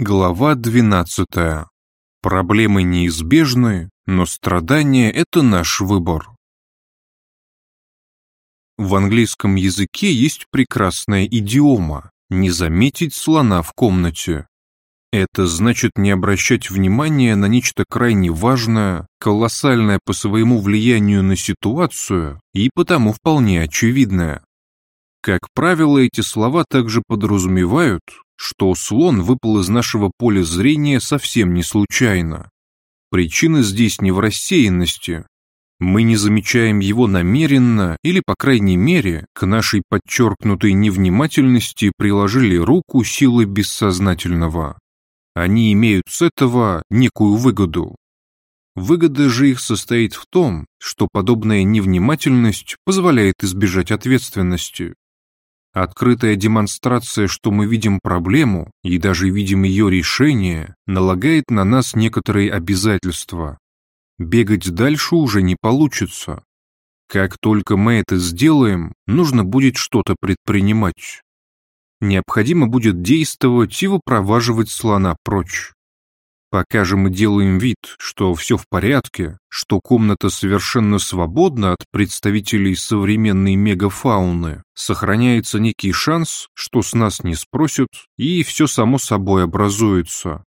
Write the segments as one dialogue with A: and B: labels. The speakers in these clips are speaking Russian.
A: Глава 12. Проблемы неизбежны, но страдания – это наш выбор. В английском языке есть прекрасная идиома «не заметить слона в комнате». Это значит не обращать внимания на нечто крайне важное, колоссальное по своему влиянию на ситуацию и потому вполне очевидное. Как правило, эти слова также подразумевают, что слон выпал из нашего поля зрения совсем не случайно. Причина здесь не в рассеянности. Мы не замечаем его намеренно или, по крайней мере, к нашей подчеркнутой невнимательности приложили руку силы бессознательного. Они имеют с этого некую выгоду. Выгода же их состоит в том, что подобная невнимательность позволяет избежать ответственности. Открытая демонстрация, что мы видим проблему и даже видим ее решение, налагает на нас некоторые обязательства. Бегать дальше уже не получится. Как только мы это сделаем, нужно будет что-то предпринимать. Необходимо будет действовать и выпроваживать слона прочь. Пока же мы делаем вид, что все в порядке, что комната совершенно свободна от представителей современной мегафауны, сохраняется некий шанс, что с нас не спросят, и все само собой образуется.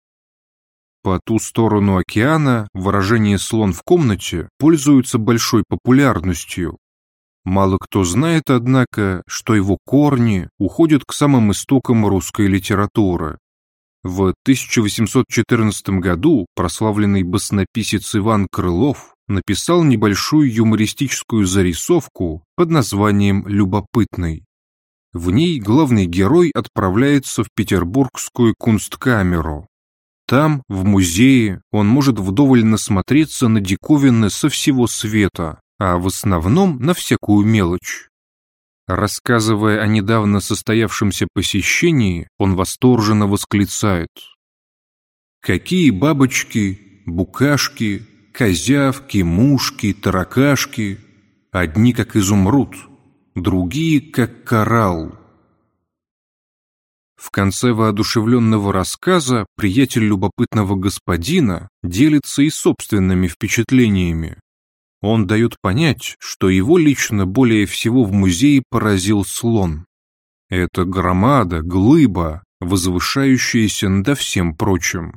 A: По ту сторону океана выражение «слон в комнате» пользуется большой популярностью. Мало кто знает, однако, что его корни уходят к самым истокам русской литературы. В 1814 году прославленный баснописец Иван Крылов написал небольшую юмористическую зарисовку под названием «Любопытный». В ней главный герой отправляется в петербургскую кунсткамеру. Там, в музее, он может вдоволь насмотреться на диковины со всего света, а в основном на всякую мелочь. Рассказывая о недавно состоявшемся посещении, он восторженно восклицает. «Какие бабочки, букашки, козявки, мушки, таракашки! Одни как изумруд, другие как коралл!» В конце воодушевленного рассказа приятель любопытного господина делится и собственными впечатлениями. Он дает понять, что его лично более всего в музее поразил слон. Это громада, глыба, возвышающаяся над всем прочим.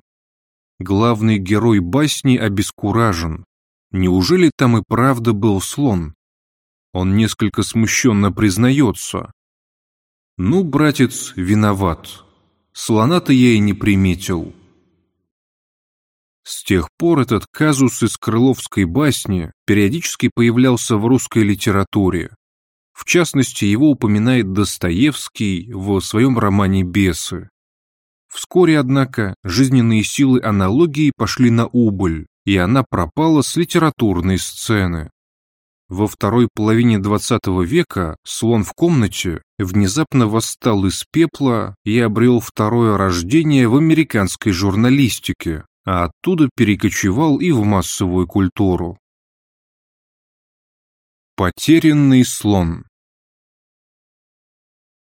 A: Главный герой басни обескуражен. Неужели там и правда был слон? Он несколько смущенно признается. «Ну, братец, виноват. Слона-то я и не приметил». С тех пор этот казус из крыловской басни периодически появлялся в русской литературе. В частности, его упоминает Достоевский в своем романе «Бесы». Вскоре, однако, жизненные силы аналогии пошли на убыль, и она пропала с литературной сцены. Во второй половине XX века слон в комнате внезапно восстал из пепла и обрел второе рождение в американской журналистике, а оттуда перекочевал и в массовую культуру. Потерянный слон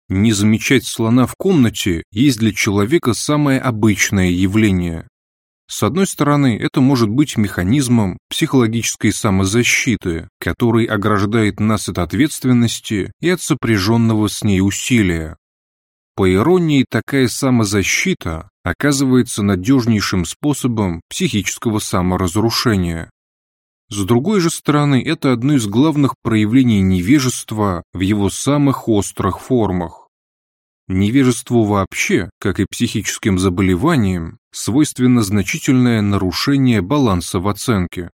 A: Не замечать слона в комнате есть для человека самое обычное явление. С одной стороны, это может быть механизмом психологической самозащиты, который ограждает нас от ответственности и от сопряженного с ней усилия. По иронии, такая самозащита оказывается надежнейшим способом психического саморазрушения. С другой же стороны, это одно из главных проявлений невежества в его самых острых формах. Невежеству вообще, как и психическим заболеваниям, свойственно значительное нарушение баланса в оценке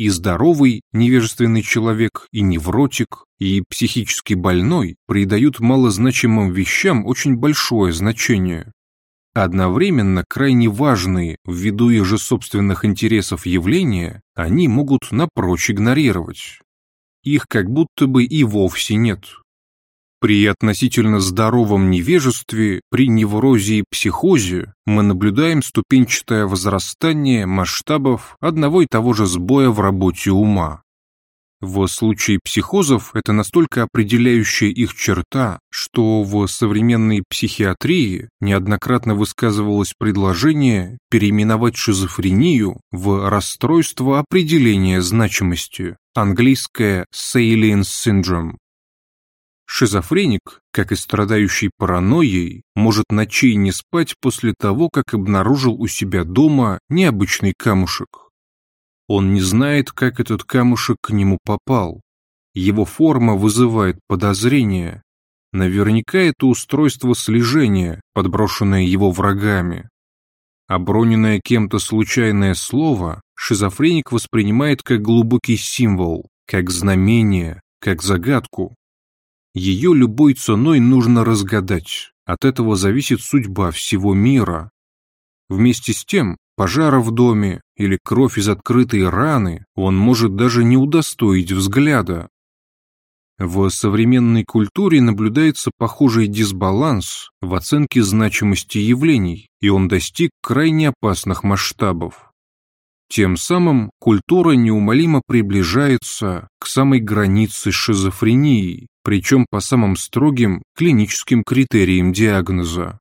A: и здоровый невежественный человек, и невротик, и психически больной придают малозначимым вещам очень большое значение. Одновременно крайне важные, ввиду их же собственных интересов явления, они могут напрочь игнорировать. Их как будто бы и вовсе нет. При относительно здоровом невежестве, при неврозе и психозе мы наблюдаем ступенчатое возрастание масштабов одного и того же сбоя в работе ума. В случае психозов это настолько определяющая их черта, что в современной психиатрии неоднократно высказывалось предложение переименовать шизофрению в расстройство определения значимости, английское «Salient Syndrome». Шизофреник, как и страдающий паранойей, может ночей не спать после того, как обнаружил у себя дома необычный камушек. Он не знает, как этот камушек к нему попал. Его форма вызывает подозрения. Наверняка это устройство слежения, подброшенное его врагами. Оброненное кем-то случайное слово шизофреник воспринимает как глубокий символ, как знамение, как загадку. Ее любой ценой нужно разгадать. От этого зависит судьба всего мира. Вместе с тем, пожара в доме или кровь из открытой раны он может даже не удостоить взгляда. В современной культуре наблюдается похожий дисбаланс в оценке значимости явлений, и он достиг крайне опасных масштабов. Тем самым культура неумолимо приближается к самой границе шизофрении, причем по самым строгим клиническим критериям диагноза.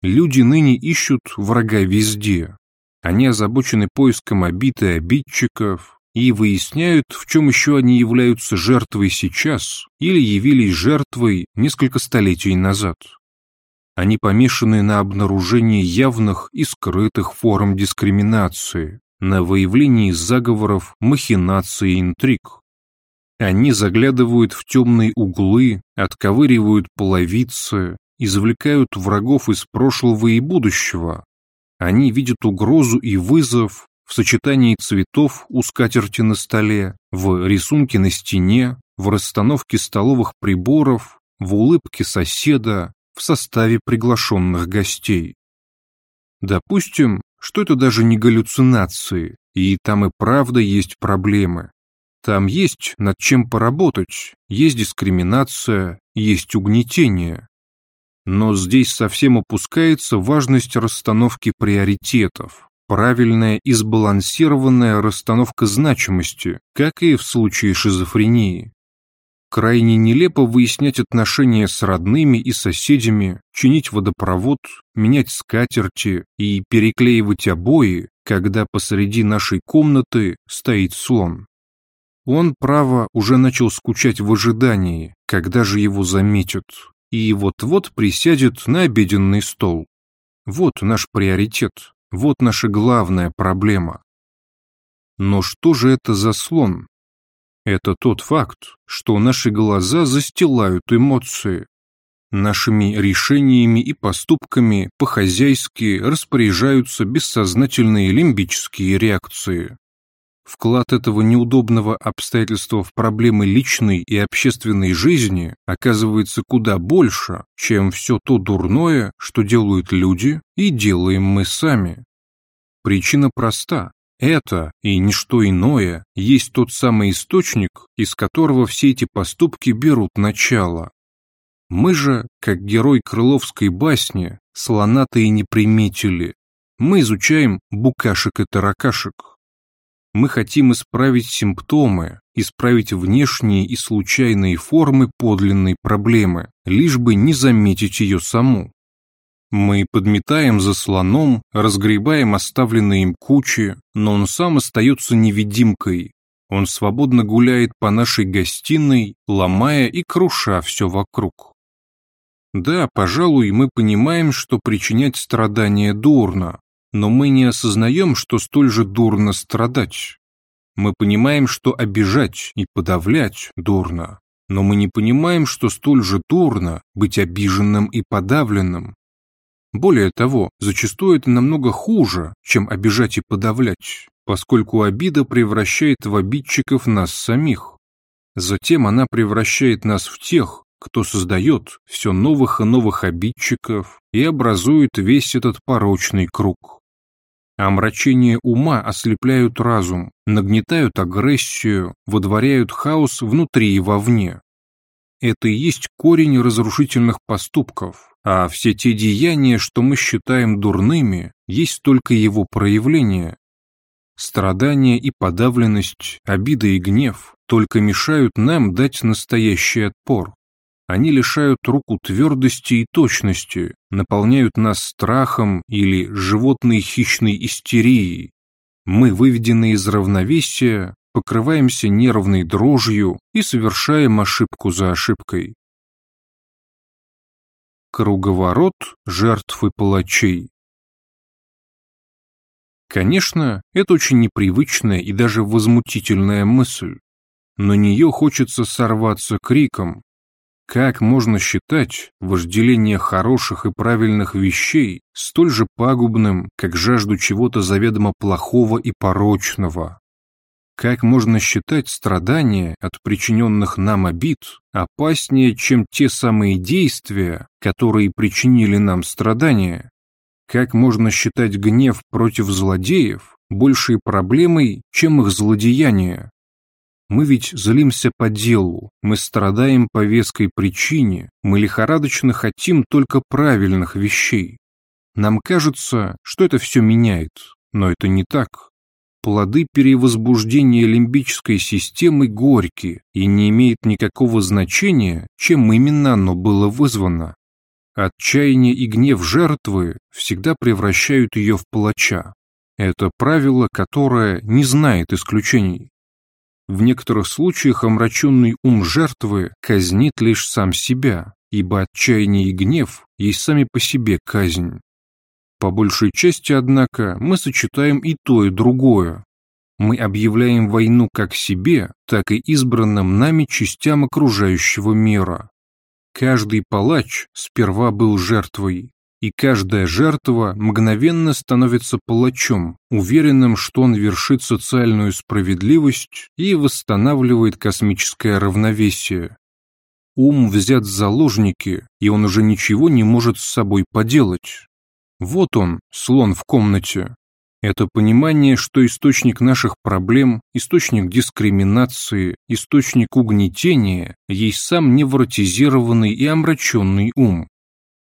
A: Люди ныне ищут врага везде, они озабочены поиском обид обидчиков и выясняют, в чем еще они являются жертвой сейчас или явились жертвой несколько столетий назад. Они помешаны на обнаружении явных и скрытых форм дискриминации, на выявлении заговоров, махинаций и интриг. Они заглядывают в темные углы, отковыривают половицы, извлекают врагов из прошлого и будущего, они видят угрозу и вызов в сочетании цветов у скатерти на столе, в рисунке на стене, в расстановке столовых приборов, в улыбке соседа, в составе приглашенных гостей. Допустим, что это даже не галлюцинации, и там и правда есть проблемы. Там есть над чем поработать, есть дискриминация, есть угнетение. Но здесь совсем упускается важность расстановки приоритетов, правильная и сбалансированная расстановка значимости, как и в случае шизофрении. Крайне нелепо выяснять отношения с родными и соседями, чинить водопровод, менять скатерти и переклеивать обои, когда посреди нашей комнаты стоит слон. Он, право, уже начал скучать в ожидании, когда же его заметят, и вот-вот присядет на обеденный стол. Вот наш приоритет, вот наша главная проблема. Но что же это за слон? Это тот факт, что наши глаза застилают эмоции. Нашими решениями и поступками по-хозяйски распоряжаются бессознательные лимбические реакции. Вклад этого неудобного обстоятельства в проблемы личной и общественной жизни оказывается куда больше, чем все то дурное, что делают люди и делаем мы сами. Причина проста. Это и ничто иное есть тот самый источник, из которого все эти поступки берут начало. Мы же, как герой крыловской басни, слона-то и не приметили. Мы изучаем букашек и таракашек. Мы хотим исправить симптомы, исправить внешние и случайные формы подлинной проблемы, лишь бы не заметить ее саму. Мы подметаем за слоном, разгребаем оставленные им кучи, но он сам остается невидимкой. Он свободно гуляет по нашей гостиной, ломая и круша все вокруг. Да, пожалуй, мы понимаем, что причинять страдания дурно, но мы не осознаем, что столь же дурно страдать. Мы понимаем, что обижать и подавлять дурно, но мы не понимаем, что столь же дурно быть обиженным и подавленным. Более того, зачастую это намного хуже, чем обижать и подавлять, поскольку обида превращает в обидчиков нас самих. Затем она превращает нас в тех, кто создает все новых и новых обидчиков и образует весь этот порочный круг. Омрачение ума ослепляют разум, нагнетают агрессию, водворяют хаос внутри и вовне. Это и есть корень разрушительных поступков, а все те деяния, что мы считаем дурными, есть только его проявление. Страдания и подавленность, обида и гнев только мешают нам дать настоящий отпор. Они лишают руку твердости и точности, наполняют нас страхом или животной хищной истерией. Мы, выведены из равновесия, покрываемся нервной дрожью и совершаем ошибку за ошибкой. Круговорот жертв и палачей Конечно, это очень непривычная и даже возмутительная мысль. На нее хочется сорваться криком. Как можно считать вожделение хороших и правильных вещей столь же пагубным, как жажду чего-то заведомо плохого и порочного? Как можно считать страдания от причиненных нам обид опаснее, чем те самые действия, которые причинили нам страдания? Как можно считать гнев против злодеев большей проблемой, чем их злодеяние? Мы ведь злимся по делу, мы страдаем по веской причине, мы лихорадочно хотим только правильных вещей. Нам кажется, что это все меняет, но это не так. Плоды перевозбуждения лимбической системы горькие и не имеет никакого значения, чем именно оно было вызвано. Отчаяние и гнев жертвы всегда превращают ее в палача. Это правило, которое не знает исключений. В некоторых случаях омраченный ум жертвы казнит лишь сам себя, ибо отчаяние и гнев есть сами по себе казнь. По большей части, однако, мы сочетаем и то, и другое. Мы объявляем войну как себе, так и избранным нами частям окружающего мира. Каждый палач сперва был жертвой, и каждая жертва мгновенно становится палачом, уверенным, что он вершит социальную справедливость и восстанавливает космическое равновесие. Ум взят в заложники, и он уже ничего не может с собой поделать. Вот он, слон в комнате, это понимание, что источник наших проблем, источник дискриминации, источник угнетения есть сам невротизированный и омраченный ум.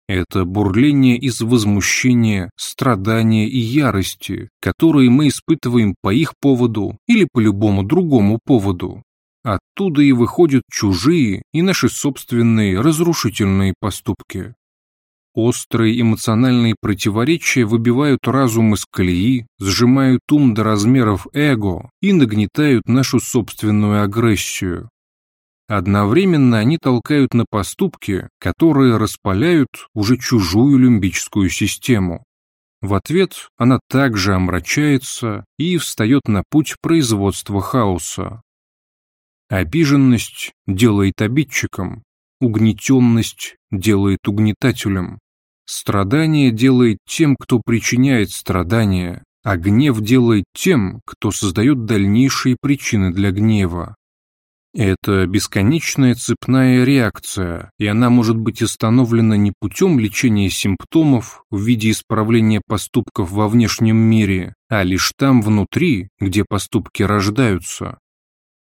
A: Это бурление из возмущения, страдания и ярости, которые мы испытываем по их поводу или по любому другому поводу. Оттуда и выходят чужие и наши собственные разрушительные поступки. Острые эмоциональные противоречия выбивают разум из колеи, сжимают ум до размеров эго и нагнетают нашу собственную агрессию. Одновременно они толкают на поступки, которые распаляют уже чужую лимбическую систему. В ответ она также омрачается и встает на путь производства хаоса. Обиженность делает обидчиком, угнетенность делает угнетателем. Страдание делает тем, кто причиняет страдания, а гнев делает тем, кто создает дальнейшие причины для гнева. Это бесконечная цепная реакция, и она может быть остановлена не путем лечения симптомов в виде исправления поступков во внешнем мире, а лишь там внутри, где поступки рождаются.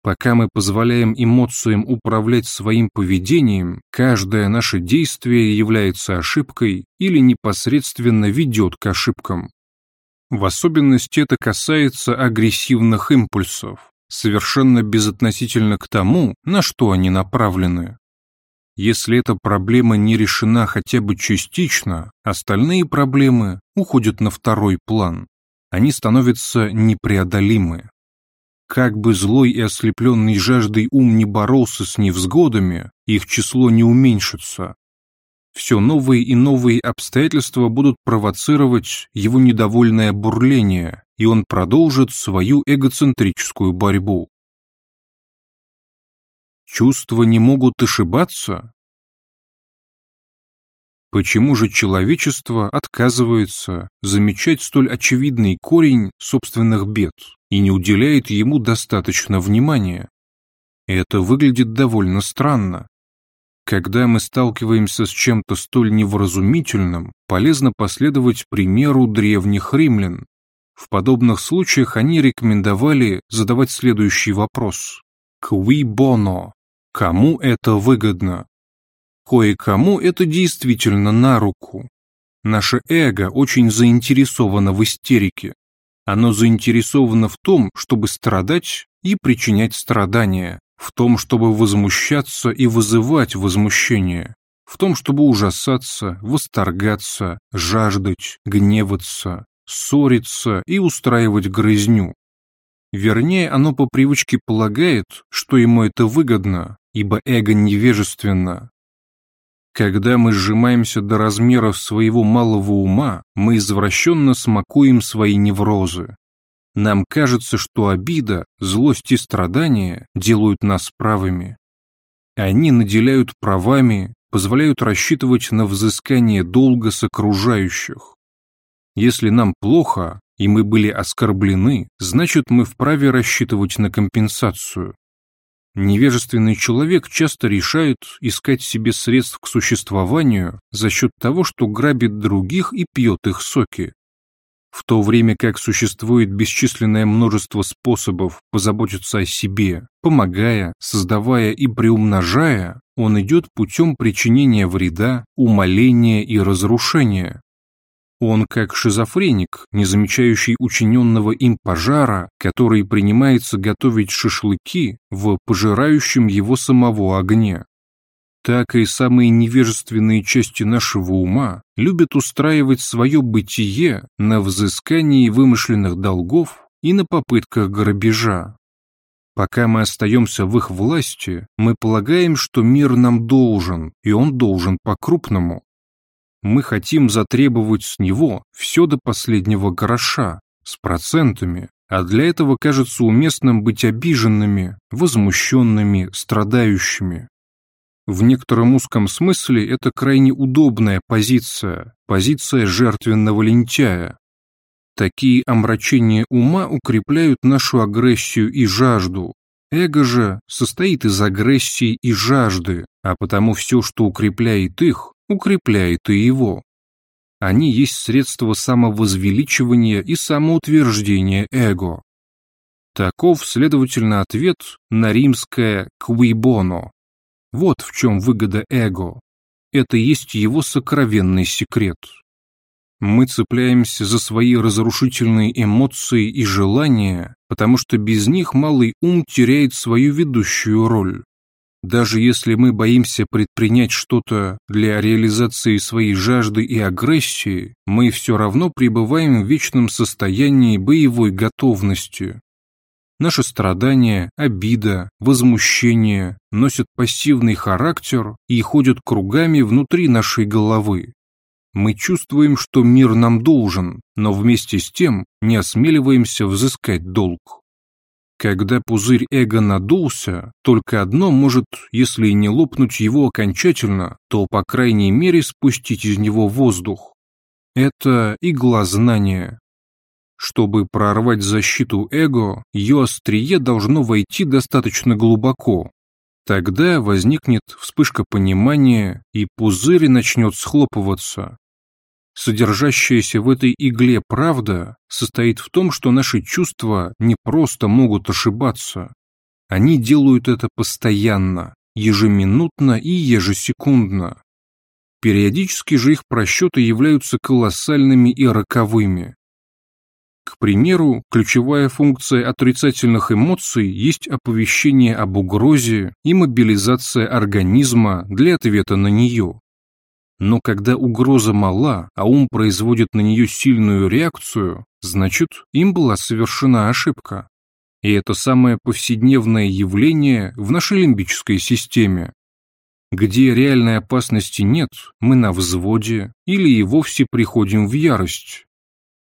A: Пока мы позволяем эмоциям управлять своим поведением, каждое наше действие является ошибкой или непосредственно ведет к ошибкам. В особенности это касается агрессивных импульсов, совершенно безотносительно к тому, на что они направлены. Если эта проблема не решена хотя бы частично, остальные проблемы уходят на второй план. Они становятся непреодолимы. Как бы злой и ослепленный жаждой ум не боролся с невзгодами, их число не уменьшится. Все новые и новые обстоятельства будут провоцировать его недовольное бурление, и он продолжит свою эгоцентрическую борьбу. Чувства не могут ошибаться? Почему же человечество отказывается замечать столь очевидный корень собственных бед и не уделяет ему достаточно внимания? Это выглядит довольно странно. Когда мы сталкиваемся с чем-то столь невразумительным, полезно последовать примеру древних римлян. В подобных случаях они рекомендовали задавать следующий вопрос. «Кви боно?» Кому это выгодно? Кое-кому это действительно на руку. Наше эго очень заинтересовано в истерике. Оно заинтересовано в том, чтобы страдать и причинять страдания, в том, чтобы возмущаться и вызывать возмущение, в том, чтобы ужасаться, восторгаться, жаждать, гневаться, ссориться и устраивать грызню. Вернее, оно по привычке полагает, что ему это выгодно, ибо эго невежественно. Когда мы сжимаемся до размеров своего малого ума, мы извращенно смакуем свои неврозы. Нам кажется, что обида, злость и страдания делают нас правыми. Они наделяют правами, позволяют рассчитывать на взыскание долга с окружающих. Если нам плохо, и мы были оскорблены, значит мы вправе рассчитывать на компенсацию. Невежественный человек часто решает искать себе средств к существованию за счет того, что грабит других и пьет их соки. В то время как существует бесчисленное множество способов позаботиться о себе, помогая, создавая и приумножая, он идет путем причинения вреда, умоления и разрушения, он как шизофреник, не замечающий учиненного им пожара, который принимается готовить шашлыки в пожирающем его самого огне. Так и самые невежественные части нашего ума любят устраивать свое бытие на взыскании вымышленных долгов и на попытках грабежа. Пока мы остаемся в их власти, мы полагаем, что мир нам должен, и он должен по-крупному мы хотим затребовать с него все до последнего гроша, с процентами, а для этого кажется уместным быть обиженными, возмущенными, страдающими. В некотором узком смысле это крайне удобная позиция, позиция жертвенного лентяя. Такие омрачения ума укрепляют нашу агрессию и жажду. Эго же состоит из агрессии и жажды, а потому все, что укрепляет их, укрепляет и его. Они есть средство самовозвеличивания и самоутверждения эго. Таков, следовательно, ответ на римское «квибоно». Вот в чем выгода эго. Это есть его сокровенный секрет. Мы цепляемся за свои разрушительные эмоции и желания, потому что без них малый ум теряет свою ведущую роль. Даже если мы боимся предпринять что-то для реализации своей жажды и агрессии, мы все равно пребываем в вечном состоянии боевой готовности. Наши страдания, обида, возмущение носят пассивный характер и ходят кругами внутри нашей головы. Мы чувствуем, что мир нам должен, но вместе с тем не осмеливаемся взыскать долг. Когда пузырь эго надулся, только одно может, если и не лопнуть его окончательно, то, по крайней мере, спустить из него воздух. Это игла знания. Чтобы прорвать защиту эго, ее острие должно войти достаточно глубоко. Тогда возникнет вспышка понимания, и пузырь начнет схлопываться. Содержащаяся в этой игле правда состоит в том, что наши чувства не просто могут ошибаться. Они делают это постоянно, ежеминутно и ежесекундно. Периодически же их просчеты являются колоссальными и роковыми. К примеру, ключевая функция отрицательных эмоций есть оповещение об угрозе и мобилизация организма для ответа на нее. Но когда угроза мала, а ум производит на нее сильную реакцию, значит, им была совершена ошибка. И это самое повседневное явление в нашей лимбической системе. Где реальной опасности нет, мы на взводе или и вовсе приходим в ярость.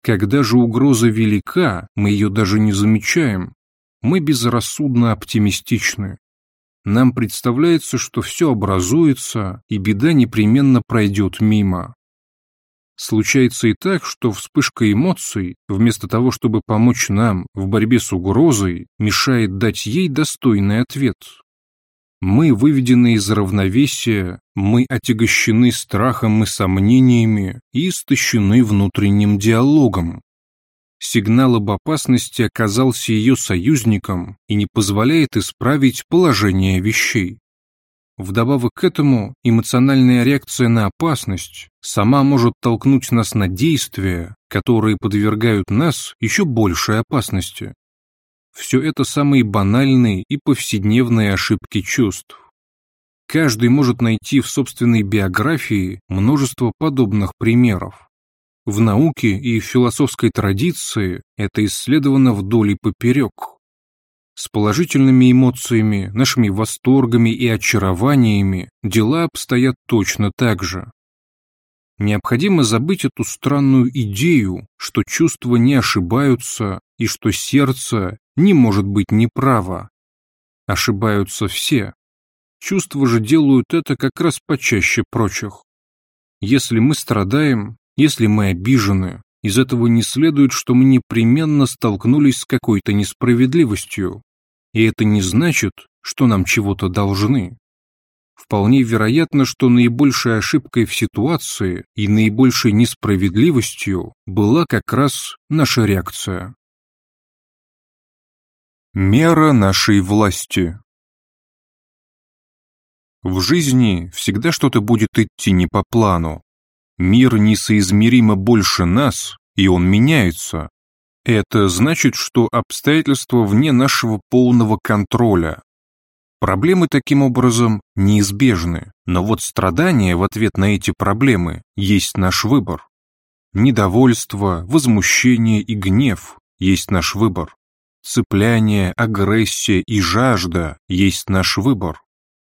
A: Когда же угроза велика, мы ее даже не замечаем. Мы безрассудно оптимистичны нам представляется, что все образуется, и беда непременно пройдет мимо. Случается и так, что вспышка эмоций, вместо того, чтобы помочь нам в борьбе с угрозой, мешает дать ей достойный ответ. Мы выведены из равновесия, мы отягощены страхом и сомнениями и истощены внутренним диалогом. Сигнал об опасности оказался ее союзником и не позволяет исправить положение вещей. Вдобавок к этому, эмоциональная реакция на опасность сама может толкнуть нас на действия, которые подвергают нас еще большей опасности. Все это самые банальные и повседневные ошибки чувств. Каждый может найти в собственной биографии множество подобных примеров. В науке и философской традиции это исследовано вдоль и поперек. С положительными эмоциями, нашими восторгами и очарованиями дела обстоят точно так же. Необходимо забыть эту странную идею, что чувства не ошибаются и что сердце не может быть неправо. Ошибаются все. Чувства же делают это как раз почаще прочих. Если мы страдаем, если мы обижены, из этого не следует, что мы непременно столкнулись с какой-то несправедливостью. И это не значит, что нам чего-то должны. Вполне вероятно, что наибольшей ошибкой в ситуации и наибольшей несправедливостью была как раз наша реакция. Мера нашей власти В жизни всегда что-то будет идти не по плану. Мир несоизмеримо больше нас, и он меняется. Это значит, что обстоятельства вне нашего полного контроля, Проблемы таким образом неизбежны, но вот страдания в ответ на эти проблемы есть наш выбор. Недовольство, возмущение и гнев есть наш выбор. Цепляние, агрессия и жажда есть наш выбор.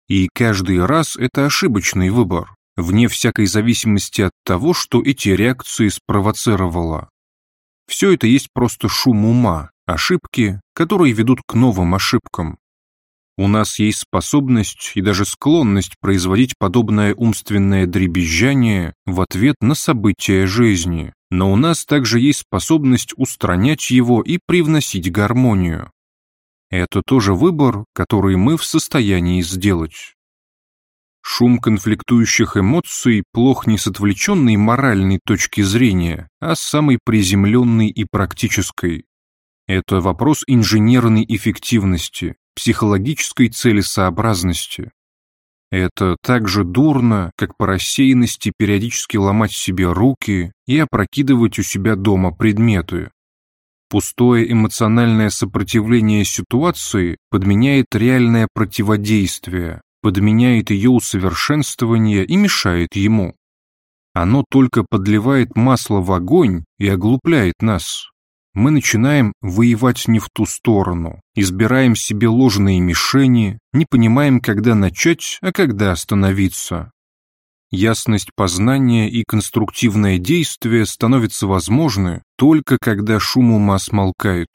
A: И каждый раз это ошибочный выбор, вне всякой зависимости от того, что эти реакции спровоцировало. Все это есть просто шум ума, ошибки, которые ведут к новым ошибкам, у нас есть способность и даже склонность производить подобное умственное дребезжание в ответ на события жизни, но у нас также есть способность устранять его и привносить гармонию. Это тоже выбор, который мы в состоянии сделать. Шум конфликтующих эмоций плох не с отвлеченной моральной точки зрения, а с самой приземленной и практической. Это вопрос инженерной эффективности, психологической целесообразности. Это так же дурно, как по рассеянности периодически ломать себе руки и опрокидывать у себя дома предметы. Пустое эмоциональное сопротивление ситуации подменяет реальное противодействие, подменяет ее усовершенствование и мешает ему. Оно только подливает масло в огонь и оглупляет нас мы начинаем воевать не в ту сторону, избираем себе ложные мишени, не понимаем, когда начать, а когда остановиться. Ясность познания и конструктивное действие становятся возможны только когда шум ума смолкает.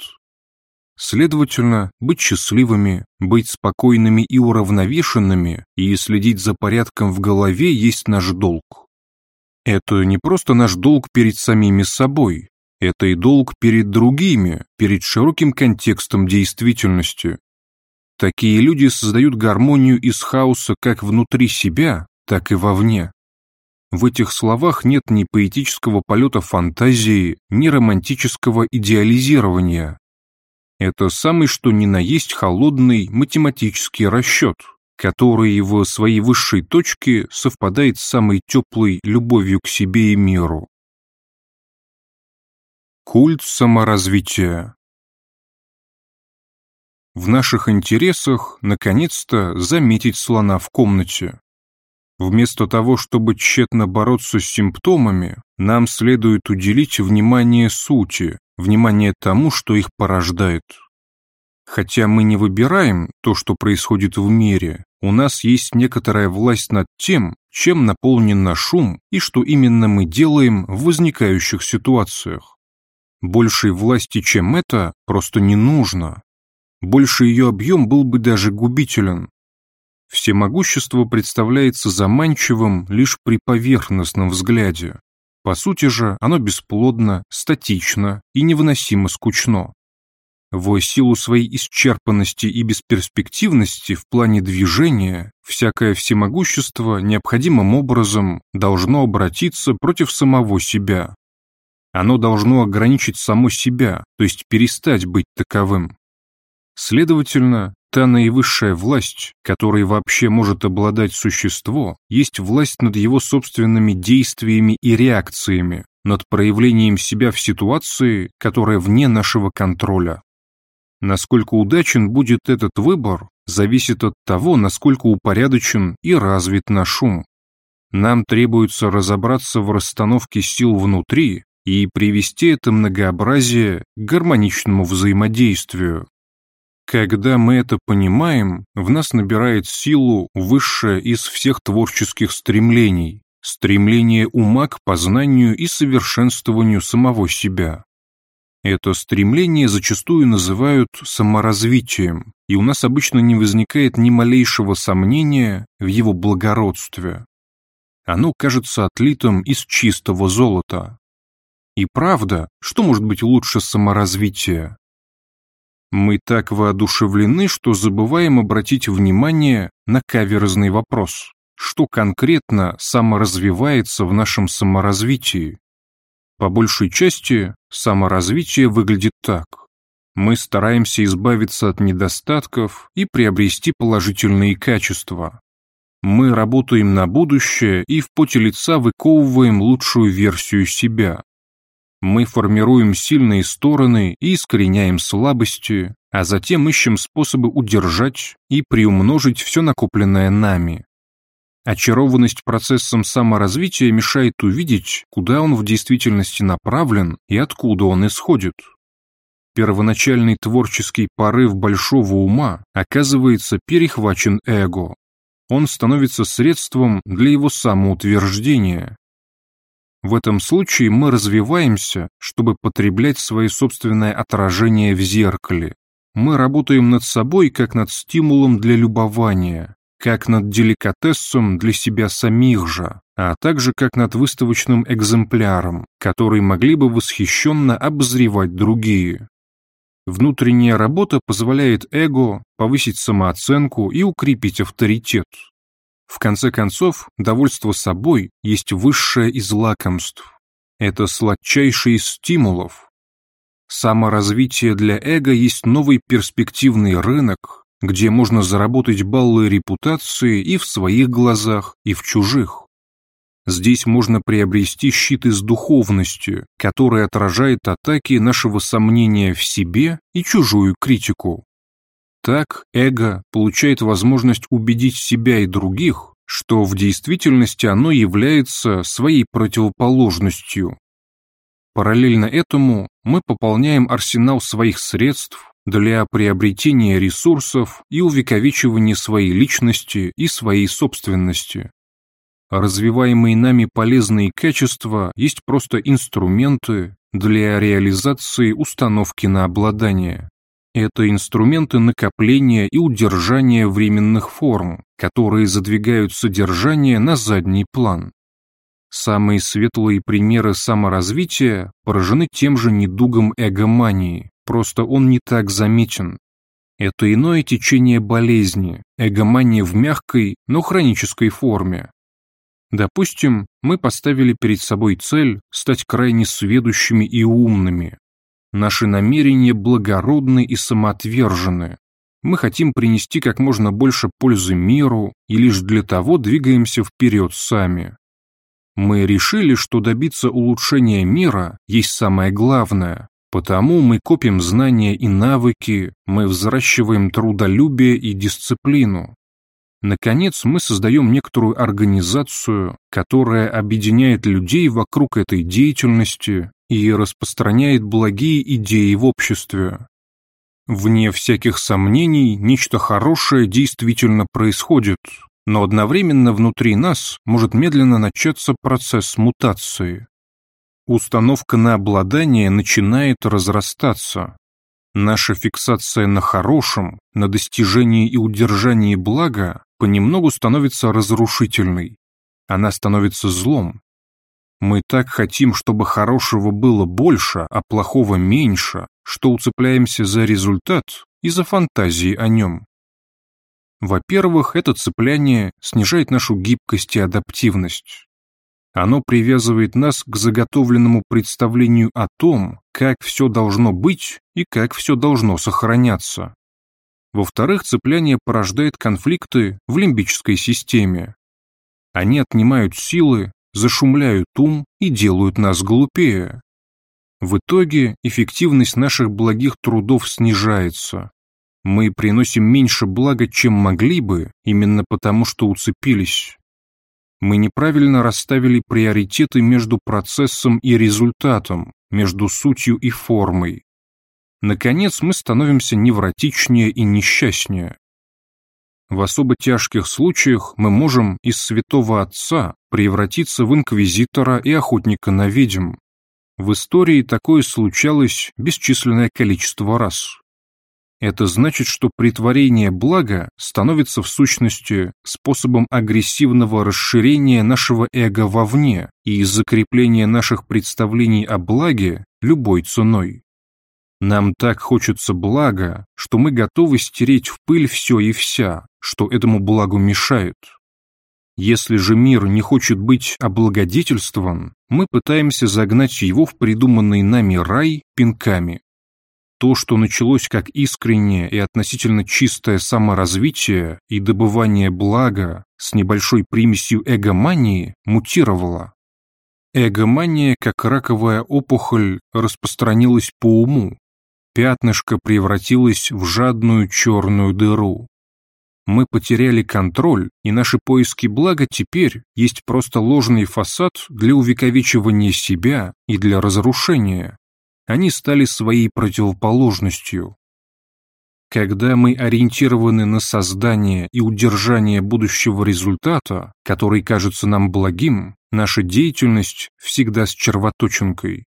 A: Следовательно, быть счастливыми, быть спокойными и уравновешенными и следить за порядком в голове есть наш долг. Это не просто наш долг перед самими собой, это и долг перед другими, перед широким контекстом действительности. Такие люди создают гармонию из хаоса как внутри себя, так и вовне. В этих словах нет ни поэтического полета фантазии, ни романтического идеализирования. Это самый что ни на есть холодный математический расчет, который в своей высшей точке совпадает с самой теплой любовью к себе и миру. Культ саморазвития В наших интересах, наконец-то, заметить слона в комнате. Вместо того, чтобы тщетно бороться с симптомами, нам следует уделить внимание сути, внимание тому, что их порождает. Хотя мы не выбираем то, что происходит в мире, у нас есть некоторая власть над тем, чем наполнен наш ум и что именно мы делаем в возникающих ситуациях. Большей власти, чем это, просто не нужно. Больше ее объем был бы даже губителен. Всемогущество представляется заманчивым лишь при поверхностном взгляде. По сути же, оно бесплодно, статично и невыносимо скучно. В силу своей исчерпанности и бесперспективности в плане движения, всякое всемогущество необходимым образом должно обратиться против самого себя, оно должно ограничить само себя, то есть перестать быть таковым. Следовательно, Та наивысшая власть, которой вообще может обладать существо, есть власть над его собственными действиями и реакциями, над проявлением себя в ситуации, которая вне нашего контроля. Насколько удачен будет этот выбор, зависит от того, насколько упорядочен и развит наш ум. Нам требуется разобраться в расстановке сил внутри и привести это многообразие к гармоничному взаимодействию. Когда мы это понимаем, в нас набирает силу высшее из всех творческих стремлений, стремление ума к познанию и совершенствованию самого себя. Это стремление зачастую называют саморазвитием, и у нас обычно не возникает ни малейшего сомнения в его благородстве. Оно кажется отлитым из чистого золота. И правда, что может быть лучше саморазвития? Мы так воодушевлены, что забываем обратить внимание на каверзный вопрос. Что конкретно саморазвивается в нашем саморазвитии? По большей части саморазвитие выглядит так. Мы стараемся избавиться от недостатков и приобрести положительные качества. Мы работаем на будущее и в поте лица выковываем лучшую версию себя. Мы формируем сильные стороны и искореняем слабости, а затем ищем способы удержать и приумножить все накопленное нами. Очарованность процессом саморазвития мешает увидеть, куда он в действительности направлен и откуда он исходит. Первоначальный творческий порыв большого ума оказывается перехвачен эго. Он становится средством для его самоутверждения, в этом случае мы развиваемся, чтобы потреблять свое собственное отражение в зеркале. Мы работаем над собой как над стимулом для любования, как над деликатесом для себя самих же, а также как над выставочным экземпляром, который могли бы восхищенно обозревать другие. Внутренняя работа позволяет эго повысить самооценку и укрепить авторитет. В конце концов, довольство собой есть высшее из лакомств. Это сладчайший из стимулов. Саморазвитие для эго есть новый перспективный рынок, где можно заработать баллы репутации и в своих глазах, и в чужих. Здесь можно приобрести щиты с духовностью, который отражает атаки нашего сомнения в себе и чужую критику. Так эго получает возможность убедить себя и других, что в действительности оно является своей противоположностью. Параллельно этому мы пополняем арсенал своих средств для приобретения ресурсов и увековечивания своей личности и своей собственности. Развиваемые нами полезные качества есть просто инструменты для реализации установки на обладание. Это инструменты накопления и удержания временных форм, которые задвигают содержание на задний план. Самые светлые примеры саморазвития поражены тем же недугом эгомании, просто он не так заметен. Это иное течение болезни, эгомания в мягкой, но хронической форме. Допустим, мы поставили перед собой цель стать крайне сведущими и умными, Наши намерения благородны и самоотвержены. Мы хотим принести как можно больше пользы миру и лишь для того двигаемся вперед сами. Мы решили, что добиться улучшения мира есть самое главное, потому мы копим знания и навыки, мы взращиваем трудолюбие и дисциплину. Наконец, мы создаем некоторую организацию, которая объединяет людей вокруг этой деятельности и распространяет благие идеи в обществе. Вне всяких сомнений, нечто хорошее действительно происходит, но одновременно внутри нас может медленно начаться процесс мутации. Установка на обладание начинает разрастаться. Наша фиксация на хорошем, на достижении и удержании блага понемногу становится разрушительной. Она становится злом, мы так хотим, чтобы хорошего было больше, а плохого меньше, что уцепляемся за результат и за фантазии о нем. Во-первых, это цепляние снижает нашу гибкость и адаптивность. Оно привязывает нас к заготовленному представлению о том, как все должно быть и как все должно сохраняться. Во-вторых, цепляние порождает конфликты в лимбической системе. Они отнимают силы, зашумляют ум и делают нас глупее. В итоге эффективность наших благих трудов снижается. Мы приносим меньше блага, чем могли бы, именно потому что уцепились. Мы неправильно расставили приоритеты между процессом и результатом, между сутью и формой. Наконец, мы становимся невротичнее и несчастнее. В особо тяжких случаях мы можем из святого отца превратиться в инквизитора и охотника на ведьм. В истории такое случалось бесчисленное количество раз. Это значит, что притворение блага становится в сущности способом агрессивного расширения нашего эго вовне и закрепления наших представлений о благе любой ценой. Нам так хочется блага, что мы готовы стереть в пыль все и вся, что этому благу мешает. Если же мир не хочет быть облагодетельствован, мы пытаемся загнать его в придуманный нами рай пинками. То, что началось как искреннее и относительно чистое саморазвитие и добывание блага с небольшой примесью эгомании, мутировало. Эгомания, как раковая опухоль, распространилась по уму. Пятнышко превратилось в жадную черную дыру. Мы потеряли контроль, и наши поиски блага теперь есть просто ложный фасад для увековечивания себя и для разрушения они стали своей противоположностью. Когда мы ориентированы на создание и удержание будущего результата, который кажется нам благим, наша деятельность всегда с червоточинкой.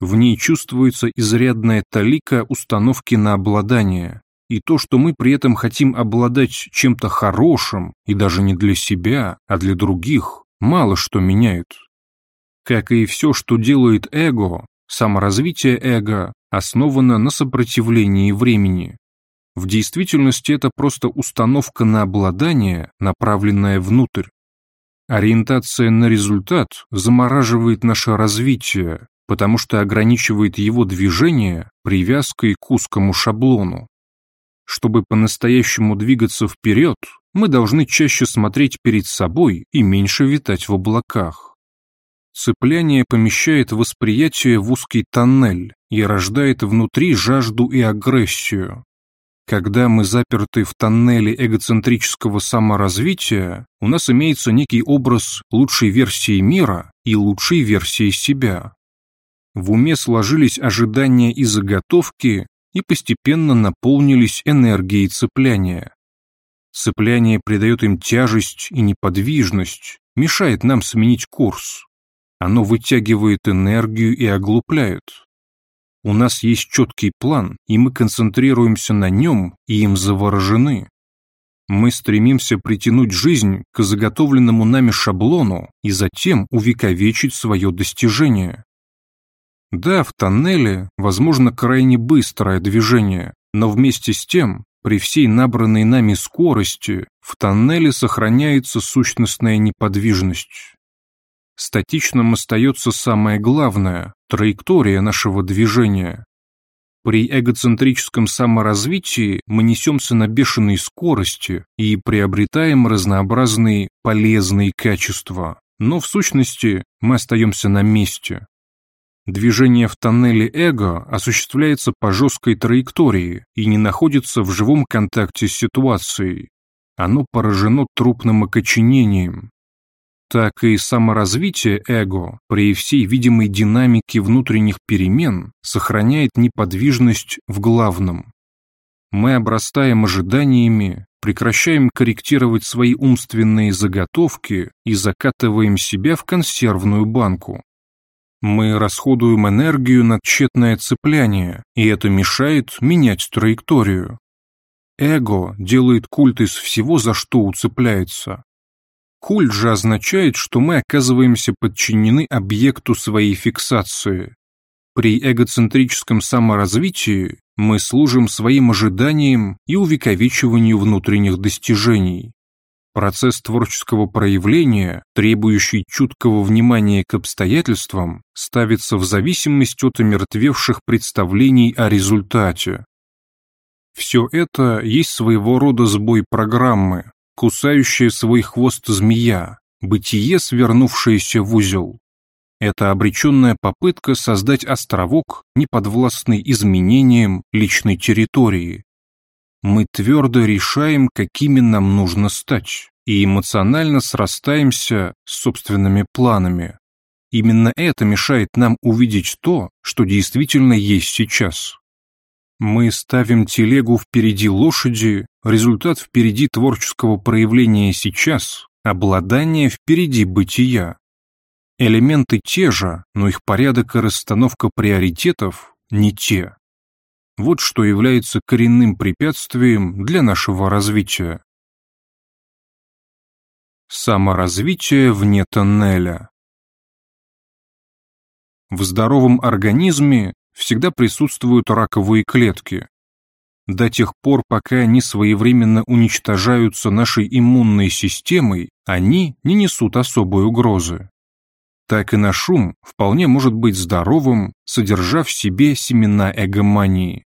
A: В ней чувствуется изрядная талика установки на обладание, и то, что мы при этом хотим обладать чем-то хорошим, и даже не для себя, а для других, мало что меняет. Как и все, что делает эго, Саморазвитие эго основано на сопротивлении времени. В действительности это просто установка на обладание, направленная внутрь. Ориентация на результат замораживает наше развитие, потому что ограничивает его движение привязкой к узкому шаблону. Чтобы по-настоящему двигаться вперед, мы должны чаще смотреть перед собой и меньше витать в облаках. Цепляние помещает восприятие в узкий тоннель и рождает внутри жажду и агрессию. Когда мы заперты в тоннеле эгоцентрического саморазвития, у нас имеется некий образ лучшей версии мира и лучшей версии себя. В уме сложились ожидания и заготовки и постепенно наполнились энергией цепляния. Цепляние придает им тяжесть и неподвижность, мешает нам сменить курс. Оно вытягивает энергию и оглупляет. У нас есть четкий план, и мы концентрируемся на нем и им заворожены. Мы стремимся притянуть жизнь к заготовленному нами шаблону и затем увековечить свое достижение. Да, в тоннеле возможно крайне быстрое движение, но вместе с тем, при всей набранной нами скорости, в тоннеле сохраняется сущностная неподвижность. Статичным остается самое главное – траектория нашего движения. При эгоцентрическом саморазвитии мы несемся на бешеной скорости и приобретаем разнообразные полезные качества, но в сущности мы остаемся на месте. Движение в тоннеле эго осуществляется по жесткой траектории и не находится в живом контакте с ситуацией. Оно поражено трупным окоченением, так и саморазвитие эго при всей видимой динамике внутренних перемен сохраняет неподвижность в главном. Мы обрастаем ожиданиями, прекращаем корректировать свои умственные заготовки и закатываем себя в консервную банку. Мы расходуем энергию на тщетное цепляние, и это мешает менять траекторию. Эго делает культ из всего, за что уцепляется, Культ же означает, что мы оказываемся подчинены объекту своей фиксации. При эгоцентрическом саморазвитии мы служим своим ожиданиям и увековечиванию внутренних достижений. Процесс творческого проявления, требующий чуткого внимания к обстоятельствам, ставится в зависимость от омертвевших представлений о результате. Все это есть своего рода сбой программы, кусающая свой хвост змея, бытие, свернувшееся в узел. Это обреченная попытка создать островок, неподвластный изменениям личной территории. Мы твердо решаем, какими нам нужно стать, и эмоционально срастаемся с собственными планами. Именно это мешает нам увидеть то, что действительно есть сейчас. Мы ставим телегу впереди лошади, результат впереди творческого проявления сейчас, обладание впереди бытия. Элементы те же, но их порядок и расстановка приоритетов не те. Вот что является коренным препятствием для нашего развития. Саморазвитие вне тоннеля. В здоровом организме всегда присутствуют раковые клетки. До тех пор, пока они своевременно уничтожаются нашей иммунной системой, они не несут особой угрозы. Так и наш шум вполне может быть здоровым, содержа в себе семена эгомании.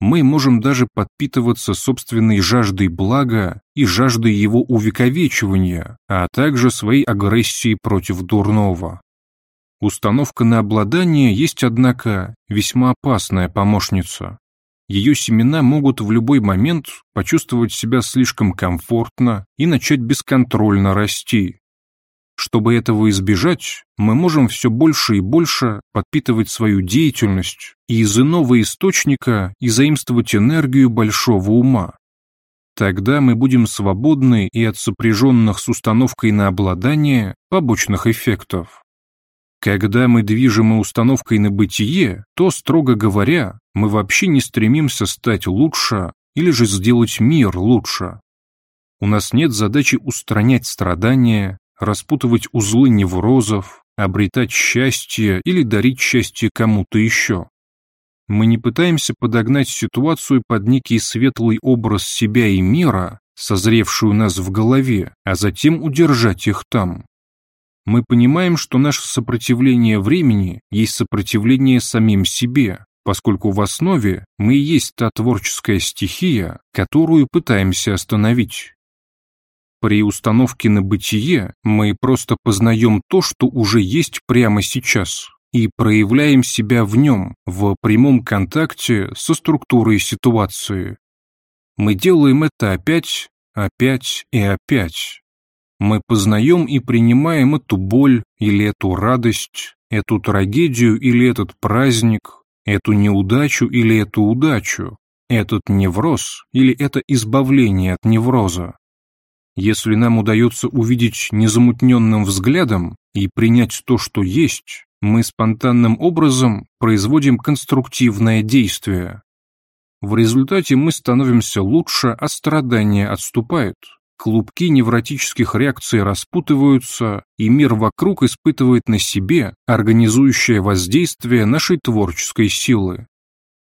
A: Мы можем даже подпитываться собственной жаждой блага и жаждой его увековечивания, а также своей агрессией против дурного. Установка на обладание есть, однако, весьма опасная помощница. Ее семена могут в любой момент почувствовать себя слишком комфортно и начать бесконтрольно расти. Чтобы этого избежать, мы можем все больше и больше подпитывать свою деятельность и из иного источника и заимствовать энергию большого ума. Тогда мы будем свободны и от сопряженных с установкой на обладание побочных эффектов. Когда мы движемы установкой на бытие, то, строго говоря, мы вообще не стремимся стать лучше или же сделать мир лучше. У нас нет задачи устранять страдания, распутывать узлы неврозов, обретать счастье или дарить счастье кому-то еще. Мы не пытаемся подогнать ситуацию под некий светлый образ себя и мира, созревший у нас в голове, а затем удержать их там мы понимаем, что наше сопротивление времени есть сопротивление самим себе, поскольку в основе мы и есть та творческая стихия, которую пытаемся остановить. При установке на бытие мы просто познаем то, что уже есть прямо сейчас, и проявляем себя в нем, в прямом контакте со структурой ситуации. Мы делаем это опять, опять и опять, мы познаем и принимаем эту боль или эту радость, эту трагедию или этот праздник, эту неудачу или эту удачу, этот невроз или это избавление от невроза. Если нам удается увидеть незамутненным взглядом и принять то, что есть, мы спонтанным образом производим конструктивное действие. В результате мы становимся лучше, а страдания отступают. Клубки невротических реакций распутываются, и мир вокруг испытывает на себе организующее воздействие нашей творческой силы.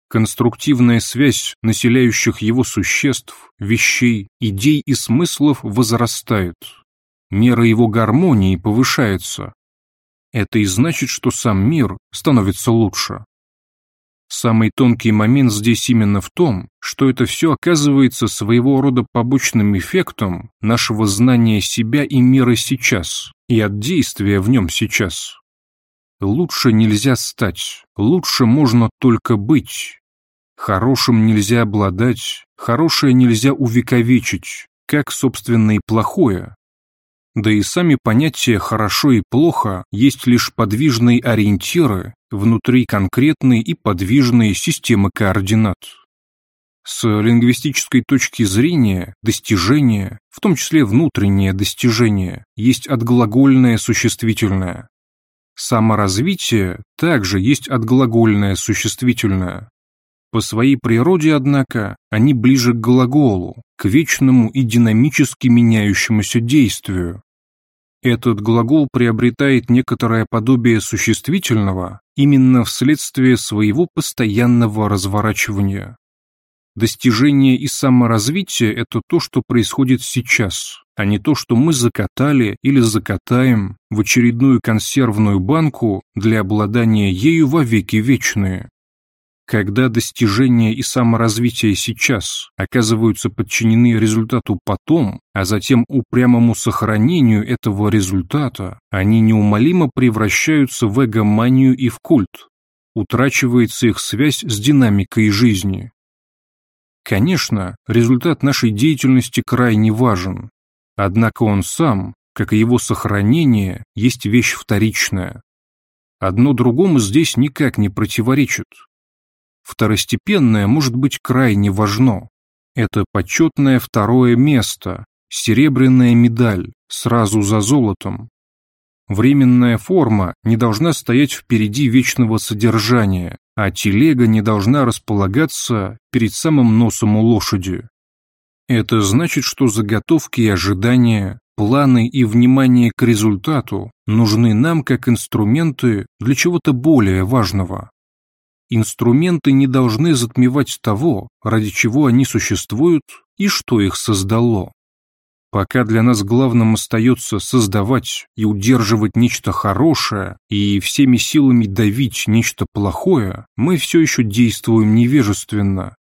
A: Конструктивная связь населяющих его существ, вещей, идей и смыслов возрастает. Мера его гармонии повышается. Это и значит, что сам мир становится лучше. Самый тонкий момент здесь именно в том, что это все оказывается своего рода побочным эффектом нашего знания себя и мира сейчас, и от действия в нем сейчас. Лучше нельзя стать, лучше можно только быть. Хорошим нельзя обладать, хорошее нельзя увековечить, как, собственно, и плохое, да и сами понятия «хорошо» и «плохо» есть лишь подвижные ориентиры внутри конкретной и подвижной системы координат. С лингвистической точки зрения достижение, в том числе внутреннее достижение, есть отглагольное существительное. Саморазвитие также есть отглагольное существительное. По своей природе, однако, они ближе к глаголу, к вечному и динамически меняющемуся действию, этот глагол приобретает некоторое подобие существительного именно вследствие своего постоянного разворачивания. Достижение и саморазвитие – это то, что происходит сейчас, а не то, что мы закатали или закатаем в очередную консервную банку для обладания ею во веки вечные. Когда достижения и саморазвитие сейчас оказываются подчинены результату потом, а затем упрямому сохранению этого результата, они неумолимо превращаются в эгоманию и в культ. Утрачивается их связь с динамикой жизни. Конечно, результат нашей деятельности крайне важен, однако он сам, как и его сохранение, есть вещь вторичная. Одно другому здесь никак не противоречит. Второстепенное может быть крайне важно. Это почетное второе место, серебряная медаль, сразу за золотом. Временная форма не должна стоять впереди вечного содержания, а телега не должна располагаться перед самым носом у лошади. Это значит, что заготовки и ожидания, планы и внимание к результату нужны нам как инструменты для чего-то более важного. Инструменты не должны затмевать того, ради чего они существуют и что их создало. Пока для нас главным остается создавать и удерживать нечто хорошее и всеми силами давить нечто плохое, мы все еще действуем невежественно.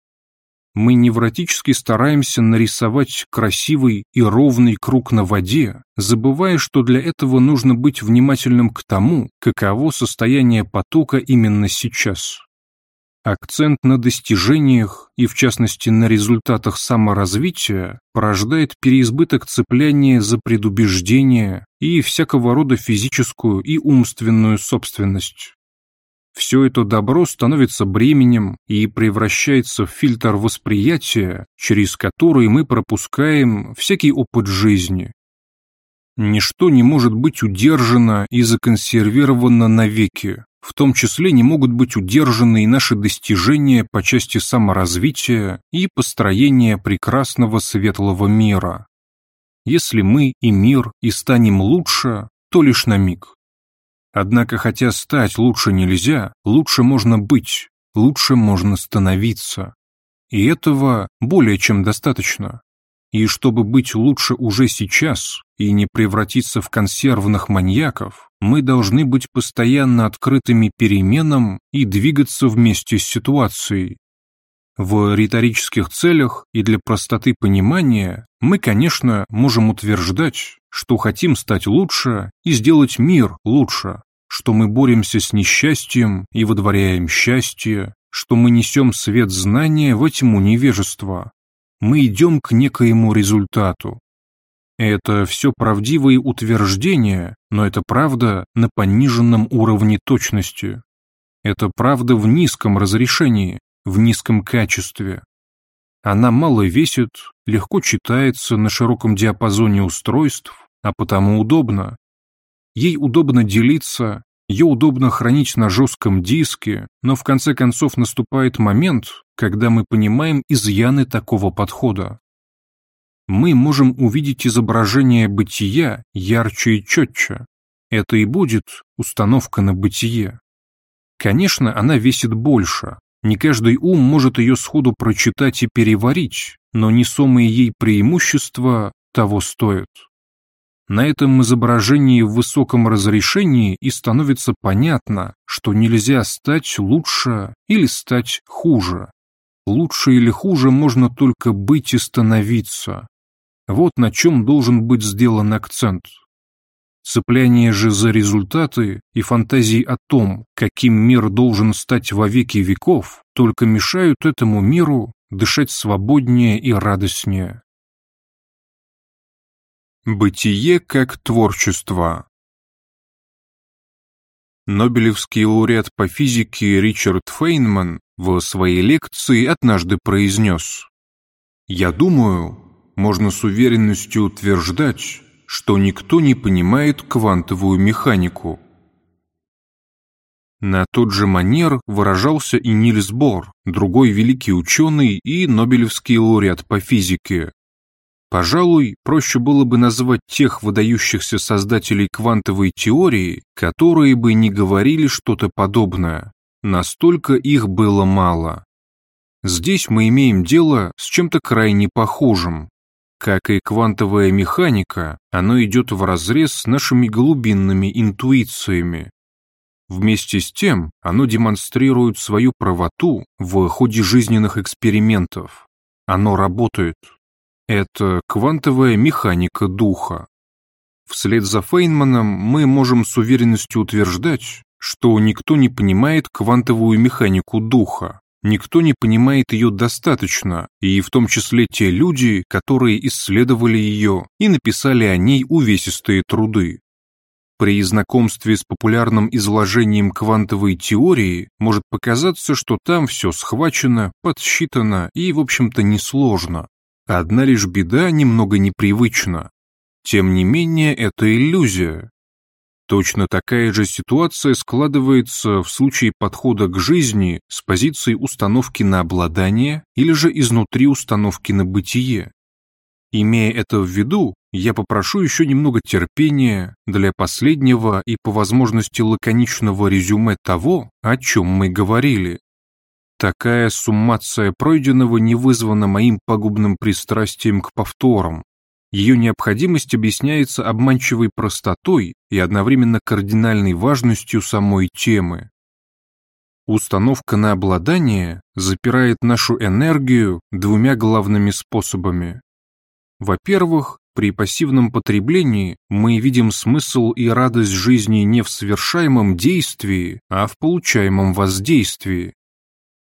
A: Мы невротически стараемся нарисовать красивый и ровный круг на воде, забывая, что для этого нужно быть внимательным к тому, каково состояние потока именно сейчас. Акцент на достижениях и, в частности, на результатах саморазвития порождает переизбыток цепляния за предубеждения и всякого рода физическую и умственную собственность. Все это добро становится бременем и превращается в фильтр восприятия, через который мы пропускаем всякий опыт жизни. Ничто не может быть удержано и законсервировано навеки, в том числе не могут быть удержаны и наши достижения по части саморазвития и построения прекрасного светлого мира. Если мы и мир и станем лучше, то лишь на миг. Однако, хотя стать лучше нельзя, лучше можно быть, лучше можно становиться. И этого более чем достаточно. И чтобы быть лучше уже сейчас и не превратиться в консервных маньяков, мы должны быть постоянно открытыми переменам и двигаться вместе с ситуацией. В риторических целях и для простоты понимания мы, конечно, можем утверждать, что хотим стать лучше и сделать мир лучше, что мы боремся с несчастьем и водворяем счастье, что мы несем свет знания в тьму невежества, мы идем к некоему результату. Это все правдивые утверждения, но это правда на пониженном уровне точности. Это правда в низком разрешении, в низком качестве. Она мало весит, легко читается на широком диапазоне устройств, а потому удобно. Ей удобно делиться, ее удобно хранить на жестком диске, но в конце концов наступает момент, когда мы понимаем изъяны такого подхода. Мы можем увидеть изображение бытия ярче и четче. Это и будет установка на бытие. Конечно, она весит больше. Не каждый ум может ее сходу прочитать и переварить, но несомые ей преимущества того стоят. На этом изображении в высоком разрешении и становится понятно, что нельзя стать лучше или стать хуже. Лучше или хуже можно только быть и становиться. Вот на чем должен быть сделан акцент. Цепляние же за результаты и фантазии о том, каким мир должен стать во веки веков, только мешают этому миру дышать свободнее и радостнее. Бытие как творчество Нобелевский лауреат по физике Ричард Фейнман в своей лекции однажды произнес «Я думаю, можно с уверенностью утверждать, что никто не понимает квантовую механику». На тот же манер выражался и Нильс Бор, другой великий ученый и Нобелевский лауреат по физике. Пожалуй, проще было бы назвать тех выдающихся создателей квантовой теории, которые бы не говорили что-то подобное. Настолько их было мало. Здесь мы имеем дело с чем-то крайне похожим. Как и квантовая механика, оно идет вразрез с нашими глубинными интуициями. Вместе с тем оно демонстрирует свою правоту в ходе жизненных экспериментов. Оно работает. Это квантовая механика духа. Вслед за Фейнманом мы можем с уверенностью утверждать, что никто не понимает квантовую механику духа, никто не понимает ее достаточно, и в том числе те люди, которые исследовали ее и написали о ней увесистые труды. При знакомстве с популярным изложением квантовой теории может показаться, что там все схвачено, подсчитано и, в общем-то, несложно. Одна лишь беда немного непривычна. Тем не менее, это иллюзия. Точно такая же ситуация складывается в случае подхода к жизни с позиции установки на обладание или же изнутри установки на бытие. Имея это в виду, я попрошу еще немного терпения для последнего и по возможности лаконичного резюме того, о чем мы говорили. Такая суммация пройденного не вызвана моим пагубным пристрастием к повторам, ее необходимость объясняется обманчивой простотой и одновременно кардинальной важностью самой темы. Установка на обладание запирает нашу энергию двумя главными способами. Во-первых, при пассивном потреблении мы видим смысл и радость жизни не в совершаемом действии, а в получаемом воздействии.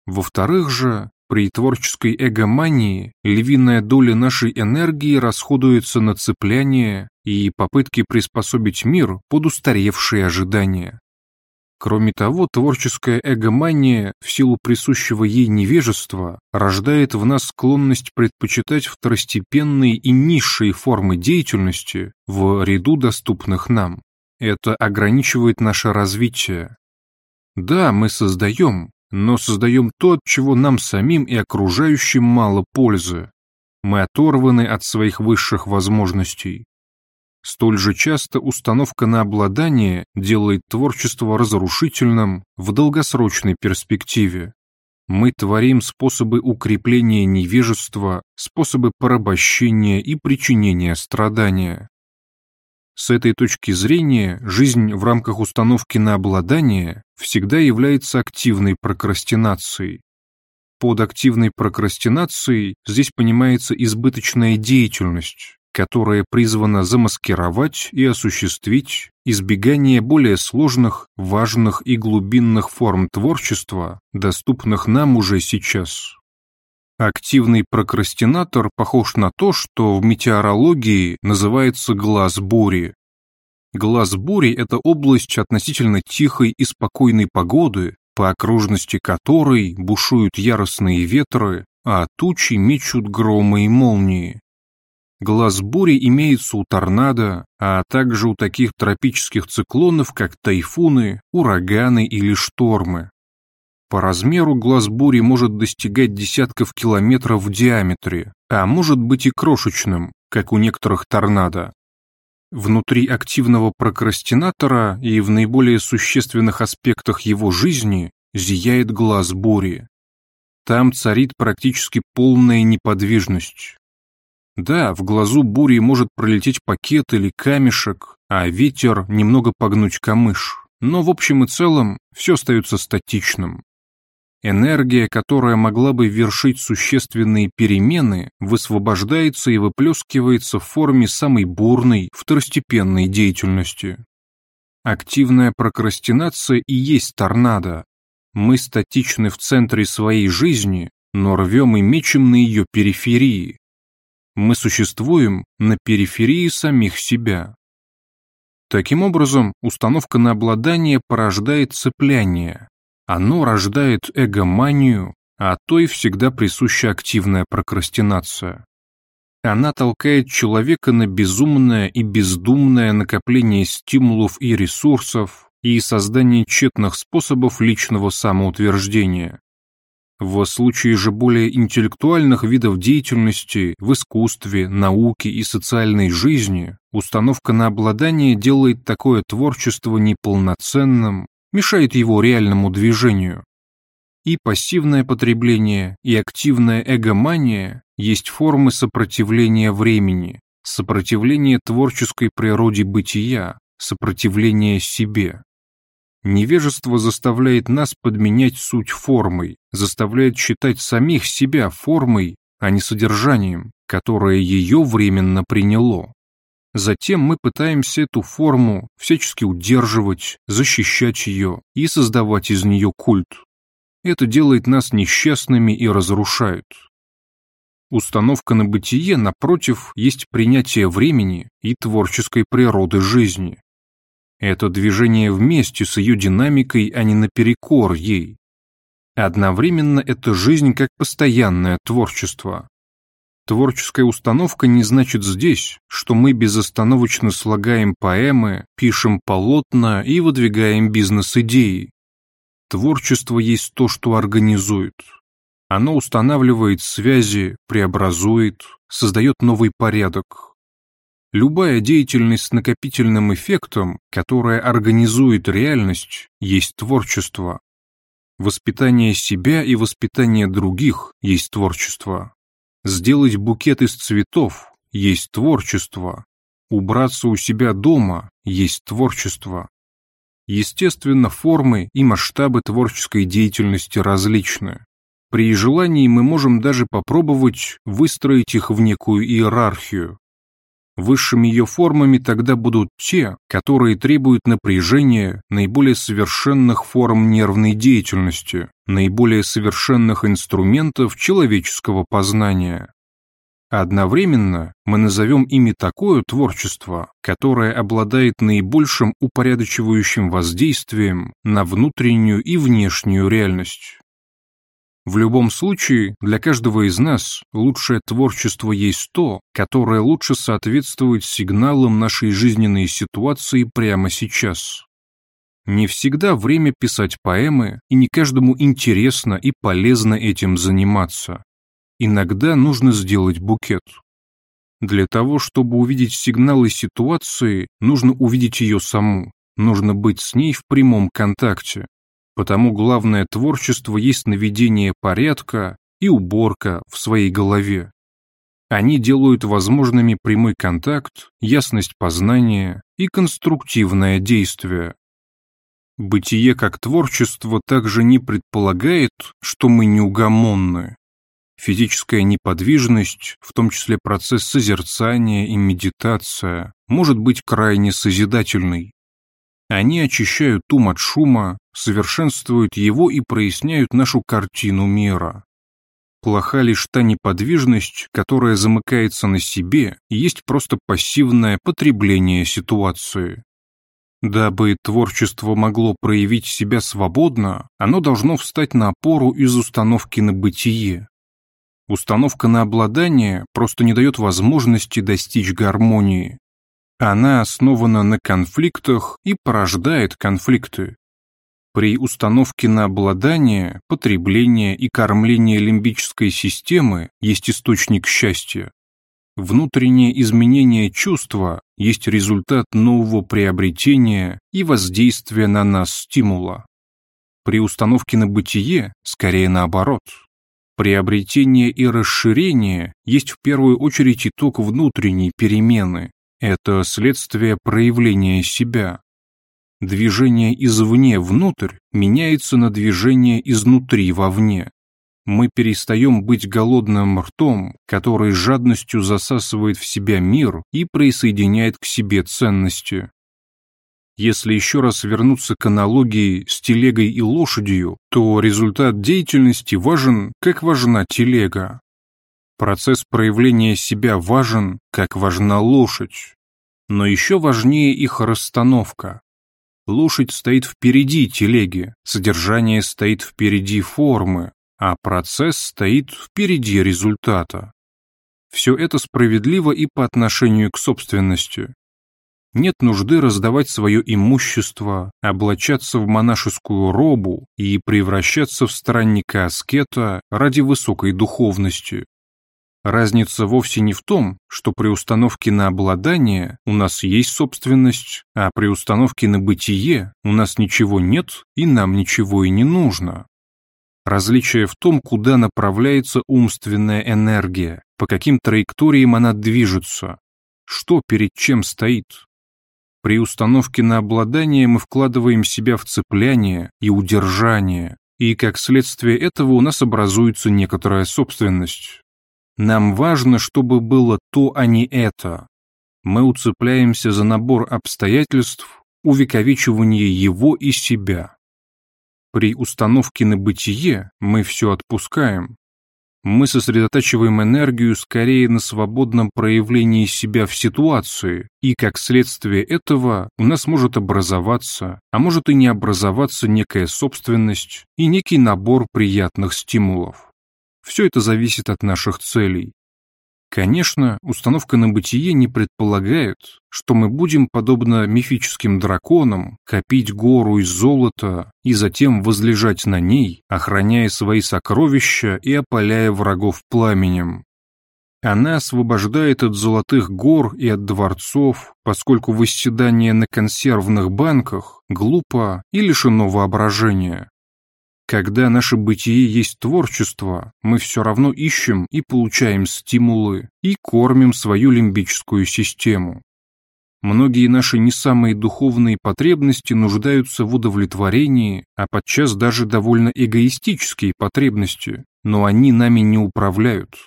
A: Во-вторых же, при творческой эгомании львиная доля нашей энергии расходуется на цепляние и попытки приспособить мир под устаревшие ожидания. Кроме того, творческая эгомания, в силу присущего ей невежества, рождает в нас склонность предпочитать второстепенные и низшие формы деятельности в ряду доступных нам. Это ограничивает наше развитие. Да, мы создаем, но создаем то, чего нам самим и окружающим мало пользы. Мы оторваны от своих высших возможностей. Столь же часто установка на обладание делает творчество разрушительным в долгосрочной перспективе. Мы творим способы укрепления невежества, способы порабощения и причинения страдания. С этой точки зрения, жизнь в рамках установки на обладание всегда является активной прокрастинацией. Под активной прокрастинацией здесь понимается избыточная деятельность, которая призвана замаскировать и осуществить избегание более сложных, важных и глубинных форм творчества, доступных нам уже сейчас. Активный прокрастинатор похож на то, что в метеорологии называется глаз бури. Глаз бури – это область относительно тихой и спокойной погоды, по окружности которой бушуют яростные ветры, а тучи мечут громы и молнии. Глаз бури имеется у торнадо, а также у таких тропических циклонов, как тайфуны, ураганы или штормы. По размеру глаз бури может достигать десятков километров в диаметре, а может быть и крошечным, как у некоторых торнадо. Внутри активного прокрастинатора и в наиболее существенных аспектах его жизни зияет глаз бури. Там царит практически полная неподвижность. Да, в глазу бури может пролететь пакет или камешек, а ветер немного погнуть камыш, но в общем и целом все остается статичным. Энергия, которая могла бы вершить существенные перемены, высвобождается и выплескивается в форме самой бурной, второстепенной деятельности. Активная прокрастинация и есть торнадо. Мы статичны в центре своей жизни, но рвем и мечем на ее периферии. Мы существуем на периферии самих себя. Таким образом, установка на обладание порождает цепляние, оно рождает эгоманию, а той всегда присуща активная прокрастинация. Она толкает человека на безумное и бездумное накопление стимулов и ресурсов и создание тщетных способов личного самоутверждения. В случае же более интеллектуальных видов деятельности в искусстве, науке и социальной жизни установка на обладание делает такое творчество неполноценным, мешает его реальному движению. И пассивное потребление, и активная эгомания есть формы сопротивления времени, сопротивления творческой природе бытия, сопротивления себе. Невежество заставляет нас подменять суть формой, заставляет считать самих себя формой, а не содержанием, которое ее временно приняло. Затем мы пытаемся эту форму всячески удерживать, защищать ее и создавать из нее культ. Это делает нас несчастными и разрушает. Установка на бытие, напротив, есть принятие времени и творческой природы жизни. Это движение вместе с ее динамикой, а не наперекор ей. Одновременно это жизнь как постоянное творчество. Творческая установка не значит здесь, что мы безостановочно слагаем поэмы, пишем полотна и выдвигаем бизнес-идеи. Творчество есть то, что организует. Оно устанавливает связи, преобразует, создает новый порядок, Любая деятельность с накопительным эффектом, которая организует реальность, есть творчество. Воспитание себя и воспитание других есть творчество. Сделать букет из цветов есть творчество. Убраться у себя дома есть творчество. Естественно, формы и масштабы творческой деятельности различны. При желании мы можем даже попробовать выстроить их в некую иерархию, Высшими ее формами тогда будут те, которые требуют напряжения наиболее совершенных форм нервной деятельности, наиболее совершенных инструментов человеческого познания. Одновременно мы назовем ими такое творчество, которое обладает наибольшим упорядочивающим воздействием на внутреннюю и внешнюю реальность. В любом случае, для каждого из нас лучшее творчество есть то, которое лучше соответствует сигналам нашей жизненной ситуации прямо сейчас. Не всегда время писать поэмы, и не каждому интересно и полезно этим заниматься. Иногда нужно сделать букет. Для того, чтобы увидеть сигналы ситуации, нужно увидеть ее саму, нужно быть с ней в прямом контакте, Потому главное творчество есть наведение порядка и уборка в своей голове. Они делают возможными прямой контакт, ясность познания и конструктивное действие. Бытие как творчество также не предполагает, что мы неугомонны. Физическая неподвижность, в том числе процесс созерцания и медитация, может быть крайне созидательной. Они очищают ум от шума, совершенствуют его и проясняют нашу картину мира. Плоха лишь та неподвижность, которая замыкается на себе есть просто пассивное потребление ситуации. Дабы творчество могло проявить себя свободно, оно должно встать на опору из установки на бытие. Установка на обладание просто не дает возможности достичь гармонии, она основана на конфликтах и порождает конфликты. При установке на обладание, потребление и кормление лимбической системы есть источник счастья. Внутреннее изменение чувства есть результат нового приобретения и воздействия на нас стимула. При установке на бытие скорее наоборот. Приобретение и расширение есть в первую очередь итог внутренней перемены, это следствие проявления себя. Движение извне внутрь меняется на движение изнутри вовне. Мы перестаем быть голодным ртом, который жадностью засасывает в себя мир и присоединяет к себе ценности. Если еще раз вернуться к аналогии с телегой и лошадью, то результат деятельности важен, как важна телега. Процесс проявления себя важен, как важна лошадь. Но еще важнее их расстановка. Лошадь стоит впереди телеги, содержание стоит впереди формы, а процесс стоит впереди результата. Все это справедливо и по отношению к собственности. Нет нужды раздавать свое имущество, облачаться в монашескую робу и превращаться в странника-аскета ради высокой духовности. Разница вовсе не в том, что при установке на обладание у нас есть собственность, а при установке на бытие у нас ничего нет и нам ничего и не нужно. Различие в том, куда направляется умственная энергия, по каким траекториям она движется, что перед чем стоит. При установке на обладание мы вкладываем себя в цепляние и удержание, и как следствие этого у нас образуется некоторая собственность. Нам важно, чтобы было то, а не это. Мы уцепляемся за набор обстоятельств, увековечивание его и себя. При установке на бытие мы все отпускаем, мы сосредотачиваем энергию скорее на свободном проявлении себя в ситуации, и как следствие этого у нас может образоваться, а может и не образоваться некая собственность и некий набор приятных стимулов. Все это зависит от наших целей. Конечно, установка на бытие не предполагает, что мы будем, подобно мифическим драконам, копить гору из золота и затем возлежать на ней, охраняя свои сокровища и опаляя врагов пламенем. Она освобождает от золотых гор и от дворцов, поскольку восседание на консервных банках глупо и лишено воображения. Когда наше бытие есть творчество, мы все равно ищем и получаем стимулы и кормим свою лимбическую систему. Многие наши не самые духовные потребности нуждаются в удовлетворении, а подчас даже довольно эгоистические потребности, но они нами не управляют.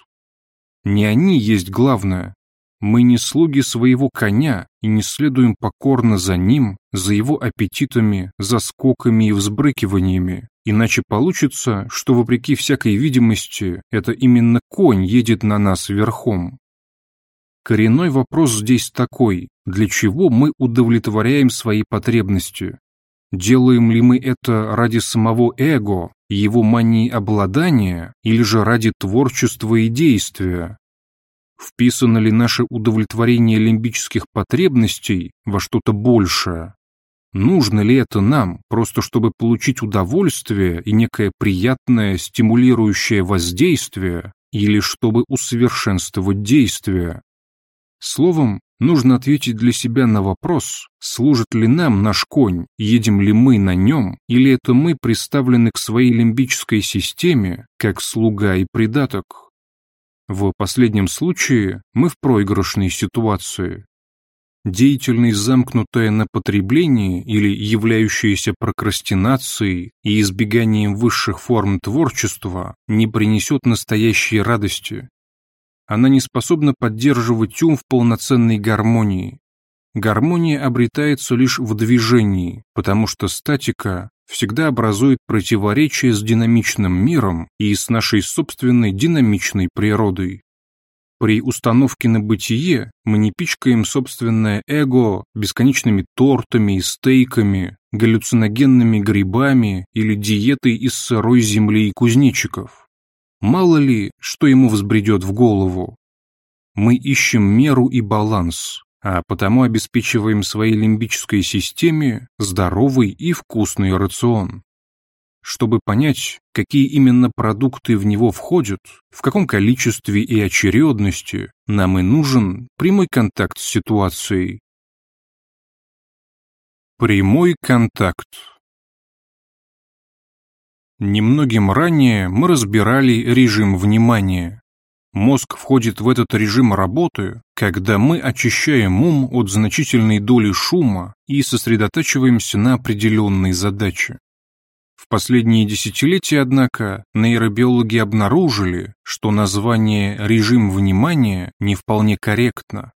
A: Не они есть главное. Мы не слуги своего коня и не следуем покорно за ним, за его аппетитами, заскоками и взбрыкиваниями, Иначе получится, что вопреки всякой видимости, это именно конь едет на нас верхом. Коренной вопрос здесь такой, для чего мы удовлетворяем свои потребности? Делаем ли мы это ради самого эго, его мании обладания, или же ради творчества и действия? Вписано ли наше удовлетворение лимбических потребностей во что-то большее? Нужно ли это нам, просто чтобы получить удовольствие и некое приятное стимулирующее воздействие, или чтобы усовершенствовать действие? Словом, нужно ответить для себя на вопрос, служит ли нам наш конь, едем ли мы на нем, или это мы представлены к своей лимбической системе, как слуга и придаток. В последнем случае мы в проигрышной ситуации, деятельность, замкнутая на потреблении или являющаяся прокрастинацией и избеганием высших форм творчества, не принесет настоящей радости. Она не способна поддерживать ум в полноценной гармонии. Гармония обретается лишь в движении, потому что статика всегда образует противоречие с динамичным миром и с нашей собственной динамичной природой. При установке на бытие мы не пичкаем собственное эго бесконечными тортами и стейками, галлюциногенными грибами или диетой из сырой земли и кузнечиков. Мало ли, что ему взбредет в голову. Мы ищем меру и баланс, а потому обеспечиваем своей лимбической системе здоровый и вкусный рацион. Чтобы понять, какие именно продукты в него входят, в каком количестве и очередности, нам и нужен прямой контакт с ситуацией. Прямой контакт Немногим ранее мы разбирали режим внимания. Мозг входит в этот режим работы, когда мы очищаем ум от значительной доли шума и сосредотачиваемся на определенной задаче. В последние десятилетия, однако, нейробиологи обнаружили, что название «режим внимания» не вполне корректно.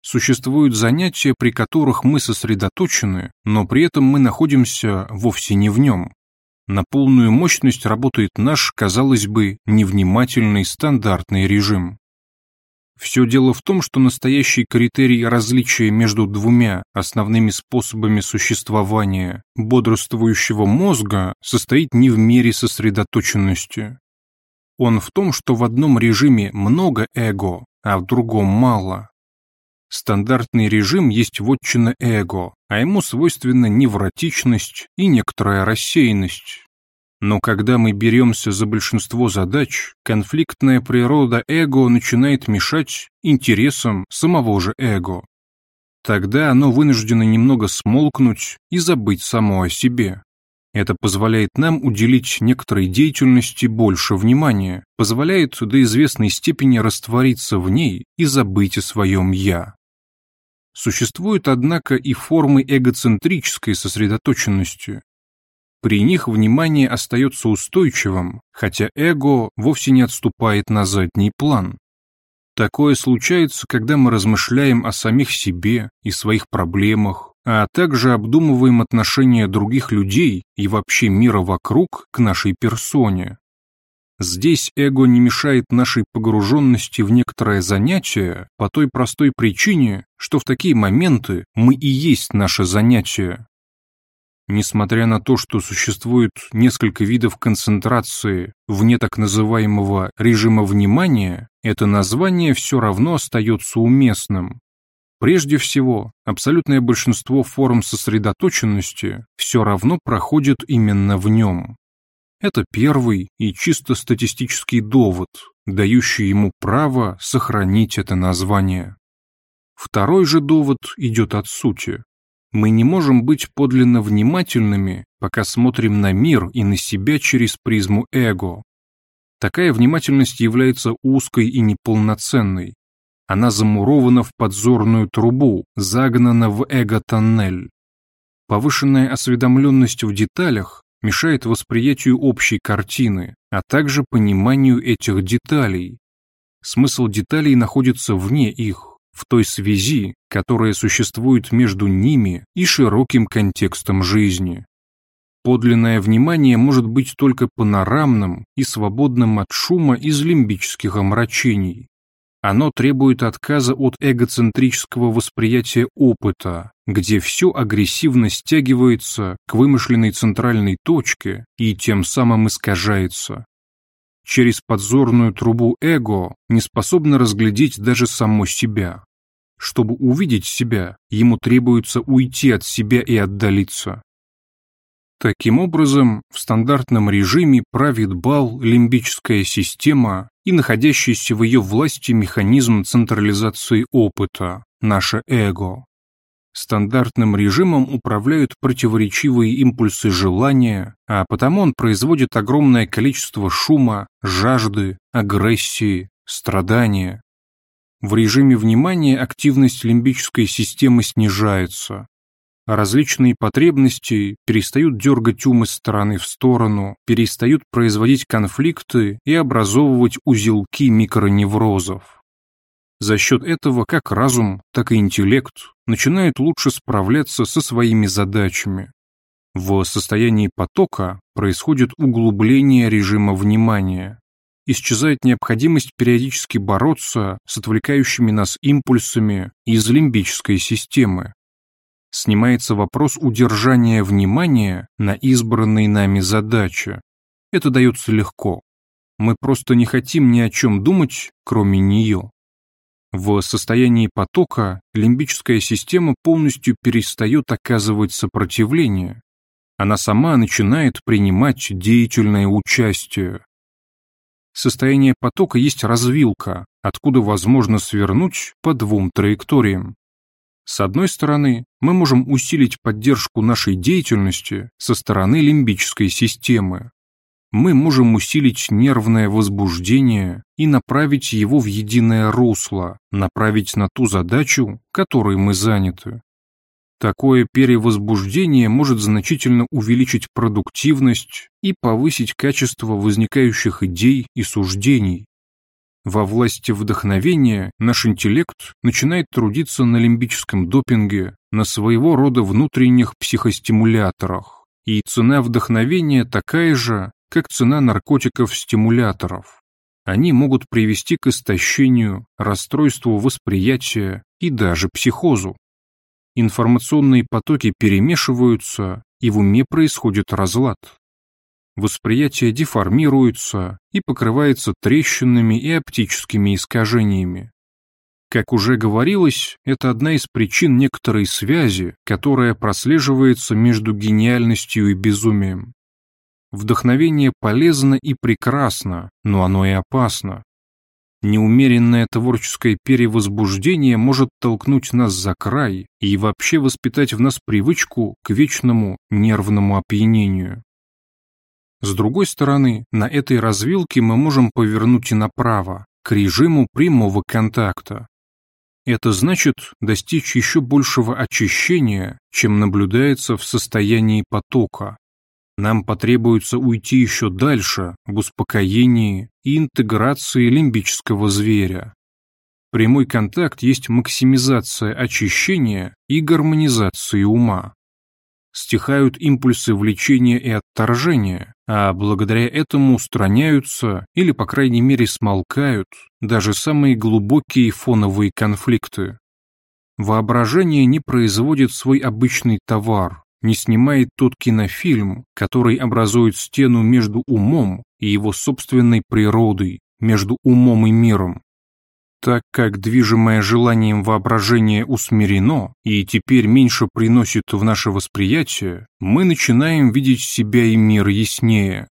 A: Существуют занятия, при которых мы сосредоточены, но при этом мы находимся вовсе не в нем. На полную мощность работает наш, казалось бы, невнимательный стандартный режим. Все дело в том, что настоящий критерий различия между двумя основными способами существования бодрствующего мозга состоит не в мере сосредоточенности. Он в том, что в одном режиме много эго, а в другом мало. Стандартный режим есть вотчина эго, а ему свойственна невротичность и некоторая рассеянность. Но когда мы беремся за большинство задач, конфликтная природа эго начинает мешать интересам самого же эго. Тогда оно вынуждено немного смолкнуть и забыть само о себе. Это позволяет нам уделить некоторой деятельности больше внимания, позволяет до известной степени раствориться в ней и забыть о своем «я». Существуют, однако, и формы эгоцентрической сосредоточенности. При них внимание остается устойчивым, хотя эго вовсе не отступает на задний план. Такое случается, когда мы размышляем о самих себе и своих проблемах, а также обдумываем отношения других людей и вообще мира вокруг к нашей персоне. Здесь эго не мешает нашей погруженности в некоторое занятие по той простой причине, что в такие моменты мы и есть наше занятие. Несмотря на то, что существует несколько видов концентрации вне так называемого режима внимания, это название все равно остается уместным. Прежде всего, абсолютное большинство форм сосредоточенности все равно проходит именно в нем. Это первый и чисто статистический довод, дающий ему право сохранить это название. Второй же довод идет от сути. Мы не можем быть подлинно внимательными, пока смотрим на мир и на себя через призму эго. Такая внимательность является узкой и неполноценной. Она замурована в подзорную трубу, загнана в эго-тоннель. Повышенная осведомленность в деталях мешает восприятию общей картины, а также пониманию этих деталей. Смысл деталей находится вне их в той связи, которая существует между ними и широким контекстом жизни. Подлинное внимание может быть только панорамным и свободным от шума из лимбических омрачений. Оно требует отказа от эгоцентрического восприятия опыта, где все агрессивно стягивается к вымышленной центральной точке и тем самым искажается через подзорную трубу эго не способно разглядеть даже само себя. Чтобы увидеть себя, ему требуется уйти от себя и отдалиться. Таким образом, в стандартном режиме правит бал лимбическая система и находящийся в ее власти механизм централизации опыта, наше эго. Стандартным режимом управляют противоречивые импульсы желания, а потому он производит огромное количество шума, жажды, агрессии, страдания. В режиме внимания активность лимбической системы снижается. Различные потребности перестают дергать ум из стороны в сторону, перестают производить конфликты и образовывать узелки микроневрозов. За счет этого как разум, так и интеллект начинают лучше справляться со своими задачами. В состоянии потока происходит углубление режима внимания. Исчезает необходимость периодически бороться с отвлекающими нас импульсами из лимбической системы. Снимается вопрос удержания внимания на избранной нами задаче. Это дается легко. Мы просто не хотим ни о чем думать, кроме нее. В состоянии потока лимбическая система полностью перестает оказывать сопротивление. Она сама начинает принимать деятельное участие. Состояние потока есть развилка, откуда возможно свернуть по двум траекториям. С одной стороны, мы можем усилить поддержку нашей деятельности со стороны лимбической системы, мы можем усилить нервное возбуждение и направить его в единое русло, направить на ту задачу, которой мы заняты. Такое перевозбуждение может значительно увеличить продуктивность и повысить качество возникающих идей и суждений. Во власти вдохновения наш интеллект начинает трудиться на лимбическом допинге, на своего рода внутренних психостимуляторах, и цена вдохновения такая же, как цена наркотиков-стимуляторов. Они могут привести к истощению, расстройству восприятия и даже психозу. Информационные потоки перемешиваются, и в уме происходит разлад. Восприятие деформируется и покрывается трещинами и оптическими искажениями. Как уже говорилось, это одна из причин некоторой связи, которая прослеживается между гениальностью и безумием. Вдохновение полезно и прекрасно, но оно и опасно. Неумеренное творческое перевозбуждение может толкнуть нас за край и вообще воспитать в нас привычку к вечному нервному опьянению. С другой стороны, на этой развилке мы можем повернуть и направо, к режиму прямого контакта. Это значит достичь еще большего очищения, чем наблюдается в состоянии потока. Нам потребуется уйти еще дальше в успокоении и интеграции лимбического зверя. Прямой контакт есть максимизация очищения и гармонизации ума. Стихают импульсы влечения и отторжения, а благодаря этому устраняются или, по крайней мере, смолкают даже самые глубокие фоновые конфликты. Воображение не производит свой обычный товар, не снимает тот кинофильм, который образует стену между умом и его собственной природой, между умом и миром. Так как движимое желанием воображение усмирено и теперь меньше приносит в наше восприятие, мы начинаем видеть себя и мир яснее.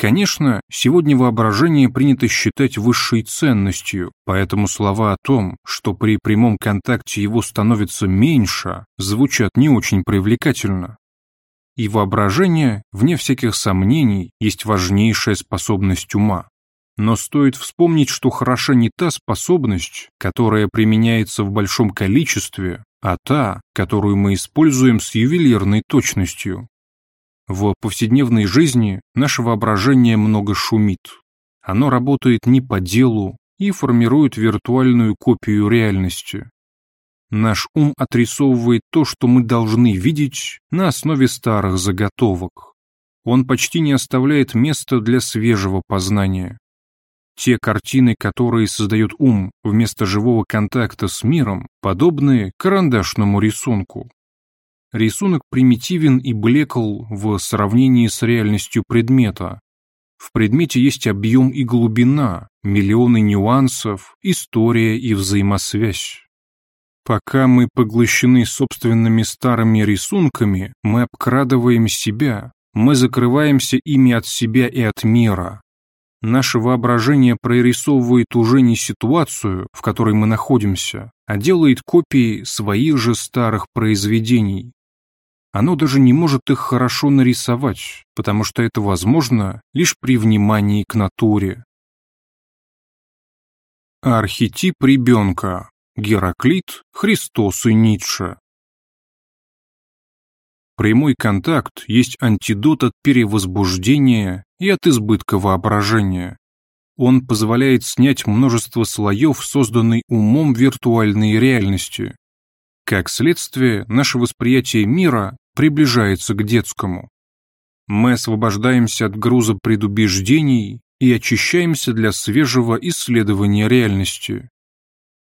A: Конечно, сегодня воображение принято считать высшей ценностью, поэтому слова о том, что при прямом контакте его становится меньше, звучат не очень привлекательно. И воображение, вне всяких сомнений, есть важнейшая способность ума. Но стоит вспомнить, что хороша не та способность, которая применяется в большом количестве, а та, которую мы используем с ювелирной точностью. В повседневной жизни наше воображение много шумит. Оно работает не по делу и формирует виртуальную копию реальности. Наш ум отрисовывает то, что мы должны видеть на основе старых заготовок. Он почти не оставляет места для свежего познания. Те картины, которые создает ум вместо живого контакта с миром, подобны карандашному рисунку. Рисунок примитивен и блекл в сравнении с реальностью предмета. В предмете есть объем и глубина, миллионы нюансов, история и взаимосвязь. Пока мы поглощены собственными старыми рисунками, мы обкрадываем себя, мы закрываемся ими от себя и от мира. Наше воображение прорисовывает уже не ситуацию, в которой мы находимся, а делает копии своих же старых произведений. Оно даже не может их хорошо нарисовать, потому что это возможно лишь при внимании к натуре. Архетип ребенка. Гераклит, Христос и Ницше. Прямой контакт есть антидот от перевозбуждения и от избытка воображения. Он позволяет снять множество слоев, созданной умом виртуальной реальности, как следствие, наше восприятие мира приближается к детскому. Мы освобождаемся от груза предубеждений и очищаемся для свежего исследования реальности.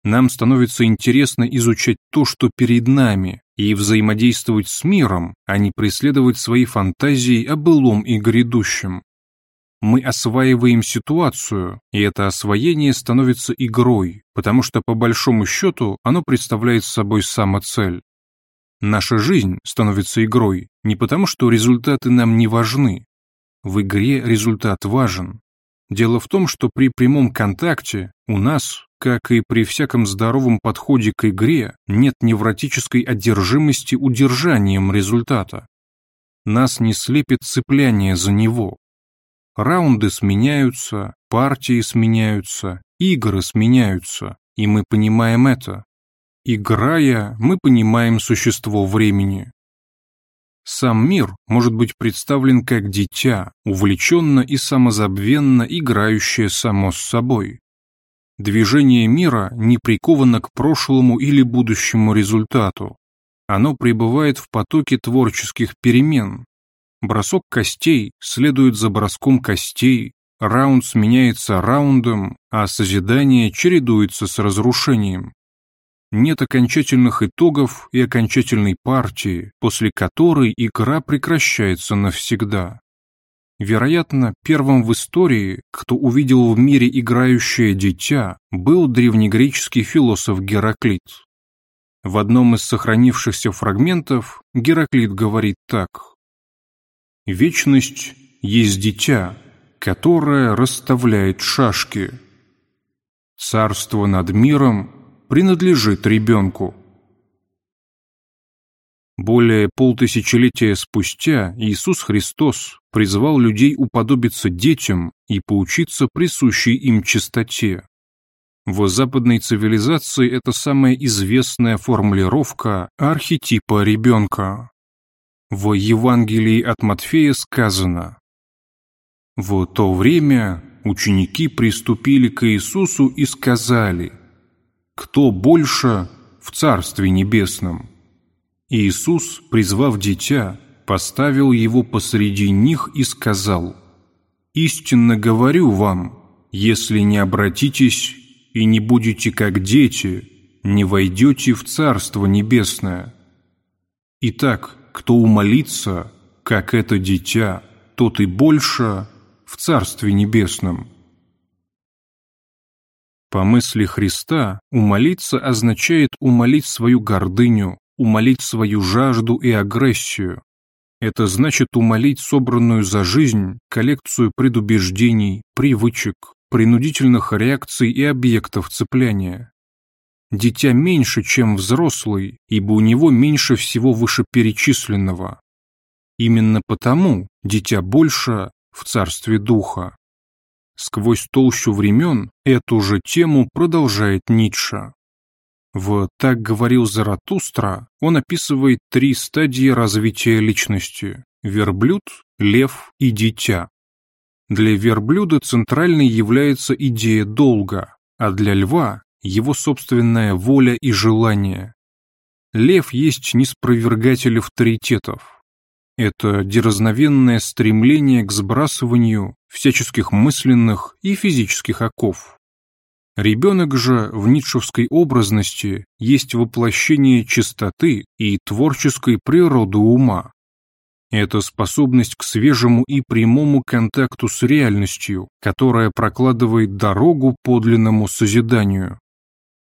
A: Нам становится интересно изучать то, что перед нами, и взаимодействовать с миром, а не преследовать свои фантазии о былом и грядущем. Мы осваиваем ситуацию, и это освоение становится игрой, потому что по большому счету оно представляет собой самоцель. Наша жизнь становится игрой не потому, что результаты нам не важны. В игре результат важен. Дело в том, что при прямом контакте у нас, как и при всяком здоровом подходе к игре, нет невротической одержимости удержанием результата. Нас не слепит цепляние за него, Раунды сменяются, партии сменяются, игры сменяются, и мы понимаем это. Играя, мы понимаем существо времени. Сам мир может быть представлен как дитя, увлеченно и самозабвенно играющее само с собой. Движение мира не приковано к прошлому или будущему результату. Оно пребывает в потоке творческих перемен, Бросок костей следует за броском костей, раунд сменяется раундом, а созидание чередуется с разрушением. Нет окончательных итогов и окончательной партии, после которой игра прекращается навсегда. Вероятно, первым в истории, кто увидел в мире играющее дитя, был древнегреческий философ Гераклит. В одном из сохранившихся фрагментов Гераклит говорит так – Вечность есть дитя, которое расставляет шашки. Царство над миром принадлежит ребенку. Более полтысячелетия спустя Иисус Христос призвал людей уподобиться детям и поучиться присущей им чистоте. В западной цивилизации это самая известная формулировка архетипа ребенка. В Евангелии от Матфея сказано «В то время ученики приступили к Иисусу и сказали, «Кто больше в Царстве Небесном?» Иисус, призвав дитя, поставил его посреди них и сказал, «Истинно говорю вам, если не обратитесь и не будете как дети, не войдете в Царство Небесное. Итак, кто умолится, как это дитя, тот и больше в Царстве Небесном». По мысли Христа, умолиться означает умолить свою гордыню, умолить свою жажду и агрессию, это значит умолить собранную за жизнь коллекцию предубеждений, привычек, принудительных реакций и объектов цепляния. Дитя меньше, чем взрослый, ибо у него меньше всего вышеперечисленного. Именно потому дитя больше в царстве духа. Сквозь толщу времен эту же тему продолжает Ницше. В «Так говорил Заратустра» он описывает три стадии развития личности – верблюд, лев и дитя. Для верблюда центральной является идея долга, а для льва – его собственная воля и желание. Лев есть неспровергатель авторитетов. Это дерзновенное стремление к сбрасыванию всяческих мысленных и физических оков. Ребенок же в ницшевской образности есть воплощение чистоты и творческой природы ума. Это способность к свежему и прямому контакту с реальностью, которая прокладывает дорогу подлинному созиданию.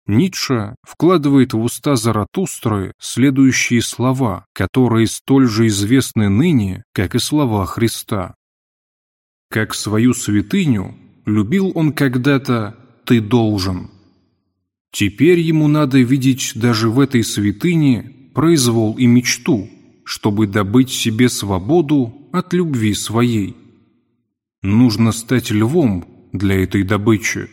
A: Ницше вкладывает в уста Заратустры следующие слова, которые столь же известны ныне, как и слова Христа. «Как свою святыню любил он когда-то ты должен. Теперь ему надо видеть даже в этой святыне произвол и мечту, чтобы добыть себе свободу от любви своей. Нужно стать львом для этой добычи.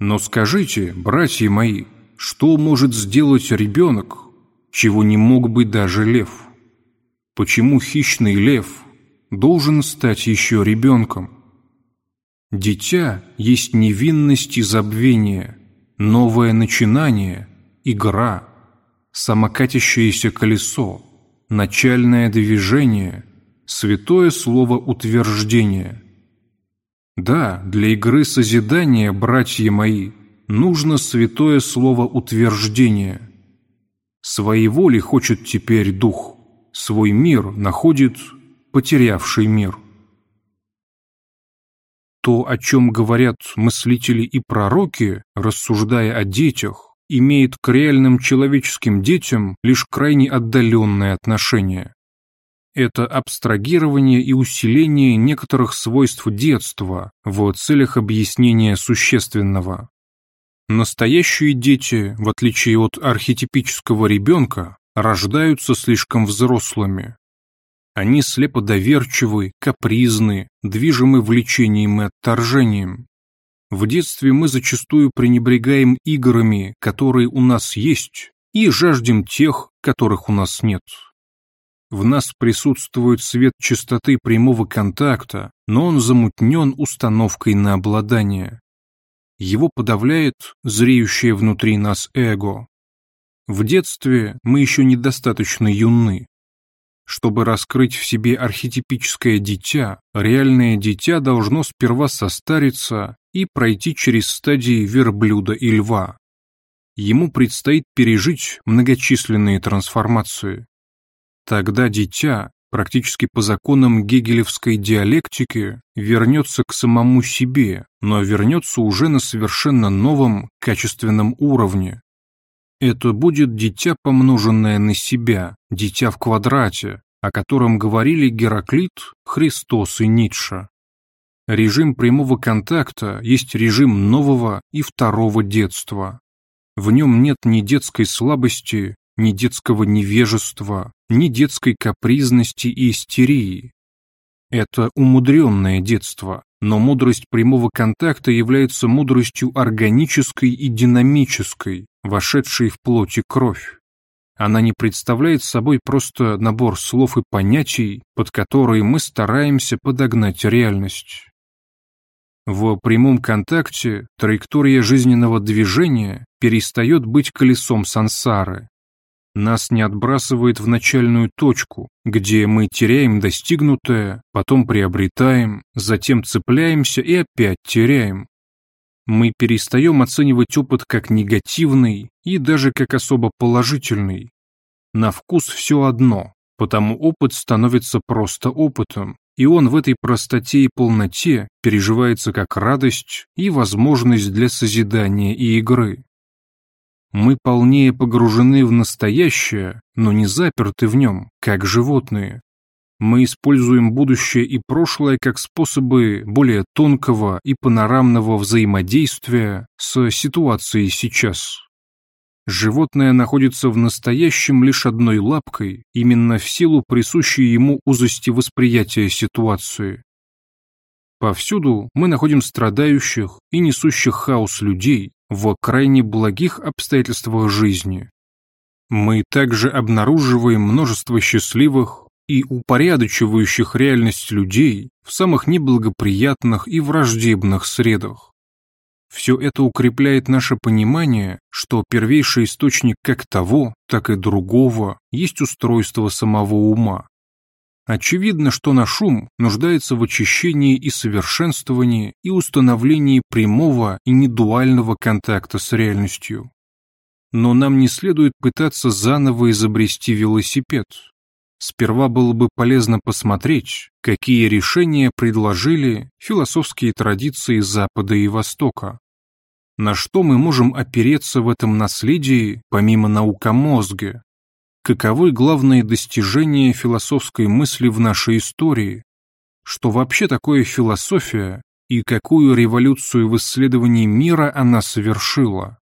A: Но скажите, братья мои, что может сделать ребенок, чего не мог бы даже лев? Почему хищный лев должен стать еще ребенком? Дитя есть невинность и забвение, новое начинание, игра, самокатящееся колесо, начальное движение, святое слово утверждения. Да, для игры созидания, братья мои, нужно святое слово утверждения. Своей воли хочет теперь дух, свой мир находит потерявший мир. То, о чем говорят мыслители и пророки, рассуждая о детях, имеет к реальным человеческим детям лишь крайне отдаленное отношение. Это абстрагирование и усиление некоторых свойств детства в целях объяснения существенного. Настоящие дети, в отличие от архетипического ребенка, рождаются слишком взрослыми, они слепо доверчивы, капризны, движимы влечением и отторжением. В детстве мы зачастую пренебрегаем играми, которые у нас есть, и жаждем тех, которых у нас нет. В нас присутствует свет чистоты прямого контакта, но он замутнен установкой на обладание. Его подавляет зреющее внутри нас эго. В детстве мы еще недостаточно юны, чтобы раскрыть в себе архетипическое дитя, реальное дитя должно сперва состариться и пройти через стадии верблюда и льва. Ему предстоит пережить многочисленные трансформации. Тогда дитя, практически по законам гегелевской диалектики, вернется к самому себе, но вернется уже на совершенно новом качественном уровне, это будет дитя, помноженное на себя, дитя в квадрате, о котором говорили Гераклит, Христос и Ницше. Режим прямого контакта есть режим нового и второго детства. В нем нет ни детской слабости, ни детского невежества, ни детской капризности и истерии. Это умудренное детство, Но мудрость прямого контакта является мудростью органической и динамической, вошедшей в плоть и кровь. Она не представляет собой просто набор слов и понятий, под которые мы стараемся подогнать реальность. В прямом контакте траектория жизненного движения перестает быть колесом сансары. Нас не отбрасывает в начальную точку, где мы теряем достигнутое, потом приобретаем, затем цепляемся и опять теряем. Мы перестаем оценивать опыт как негативный и даже как особо положительный. На вкус все одно, потому опыт становится просто опытом, и он в этой простоте и полноте переживается как радость и возможность для созидания и игры. Мы полнее погружены в настоящее, но не заперты в нем, как животные. Мы используем будущее и прошлое как способы более тонкого и панорамного взаимодействия с ситуацией сейчас. Животное находится в настоящем лишь одной лапкой, именно в силу присущей ему узости восприятия ситуации. Повсюду мы находим страдающих и несущих хаос людей в крайне благих обстоятельствах жизни. Мы также обнаруживаем множество счастливых и упорядочивающих реальность людей в самых неблагоприятных и враждебных средах. Все это укрепляет наше понимание, что первейший источник как того, так и другого есть устройство самого ума. Очевидно, что наш ум нуждается в очищении и совершенствовании и установлении прямого и недуального контакта с реальностью. Но нам не следует пытаться заново изобрести велосипед. Сперва было бы полезно посмотреть, какие решения предложили философские традиции Запада и Востока. На что мы можем опереться в этом наследии, помимо наук о мозге? Каковы главные достижения философской мысли в нашей истории? Что вообще такое философия и какую революцию в исследовании мира она совершила?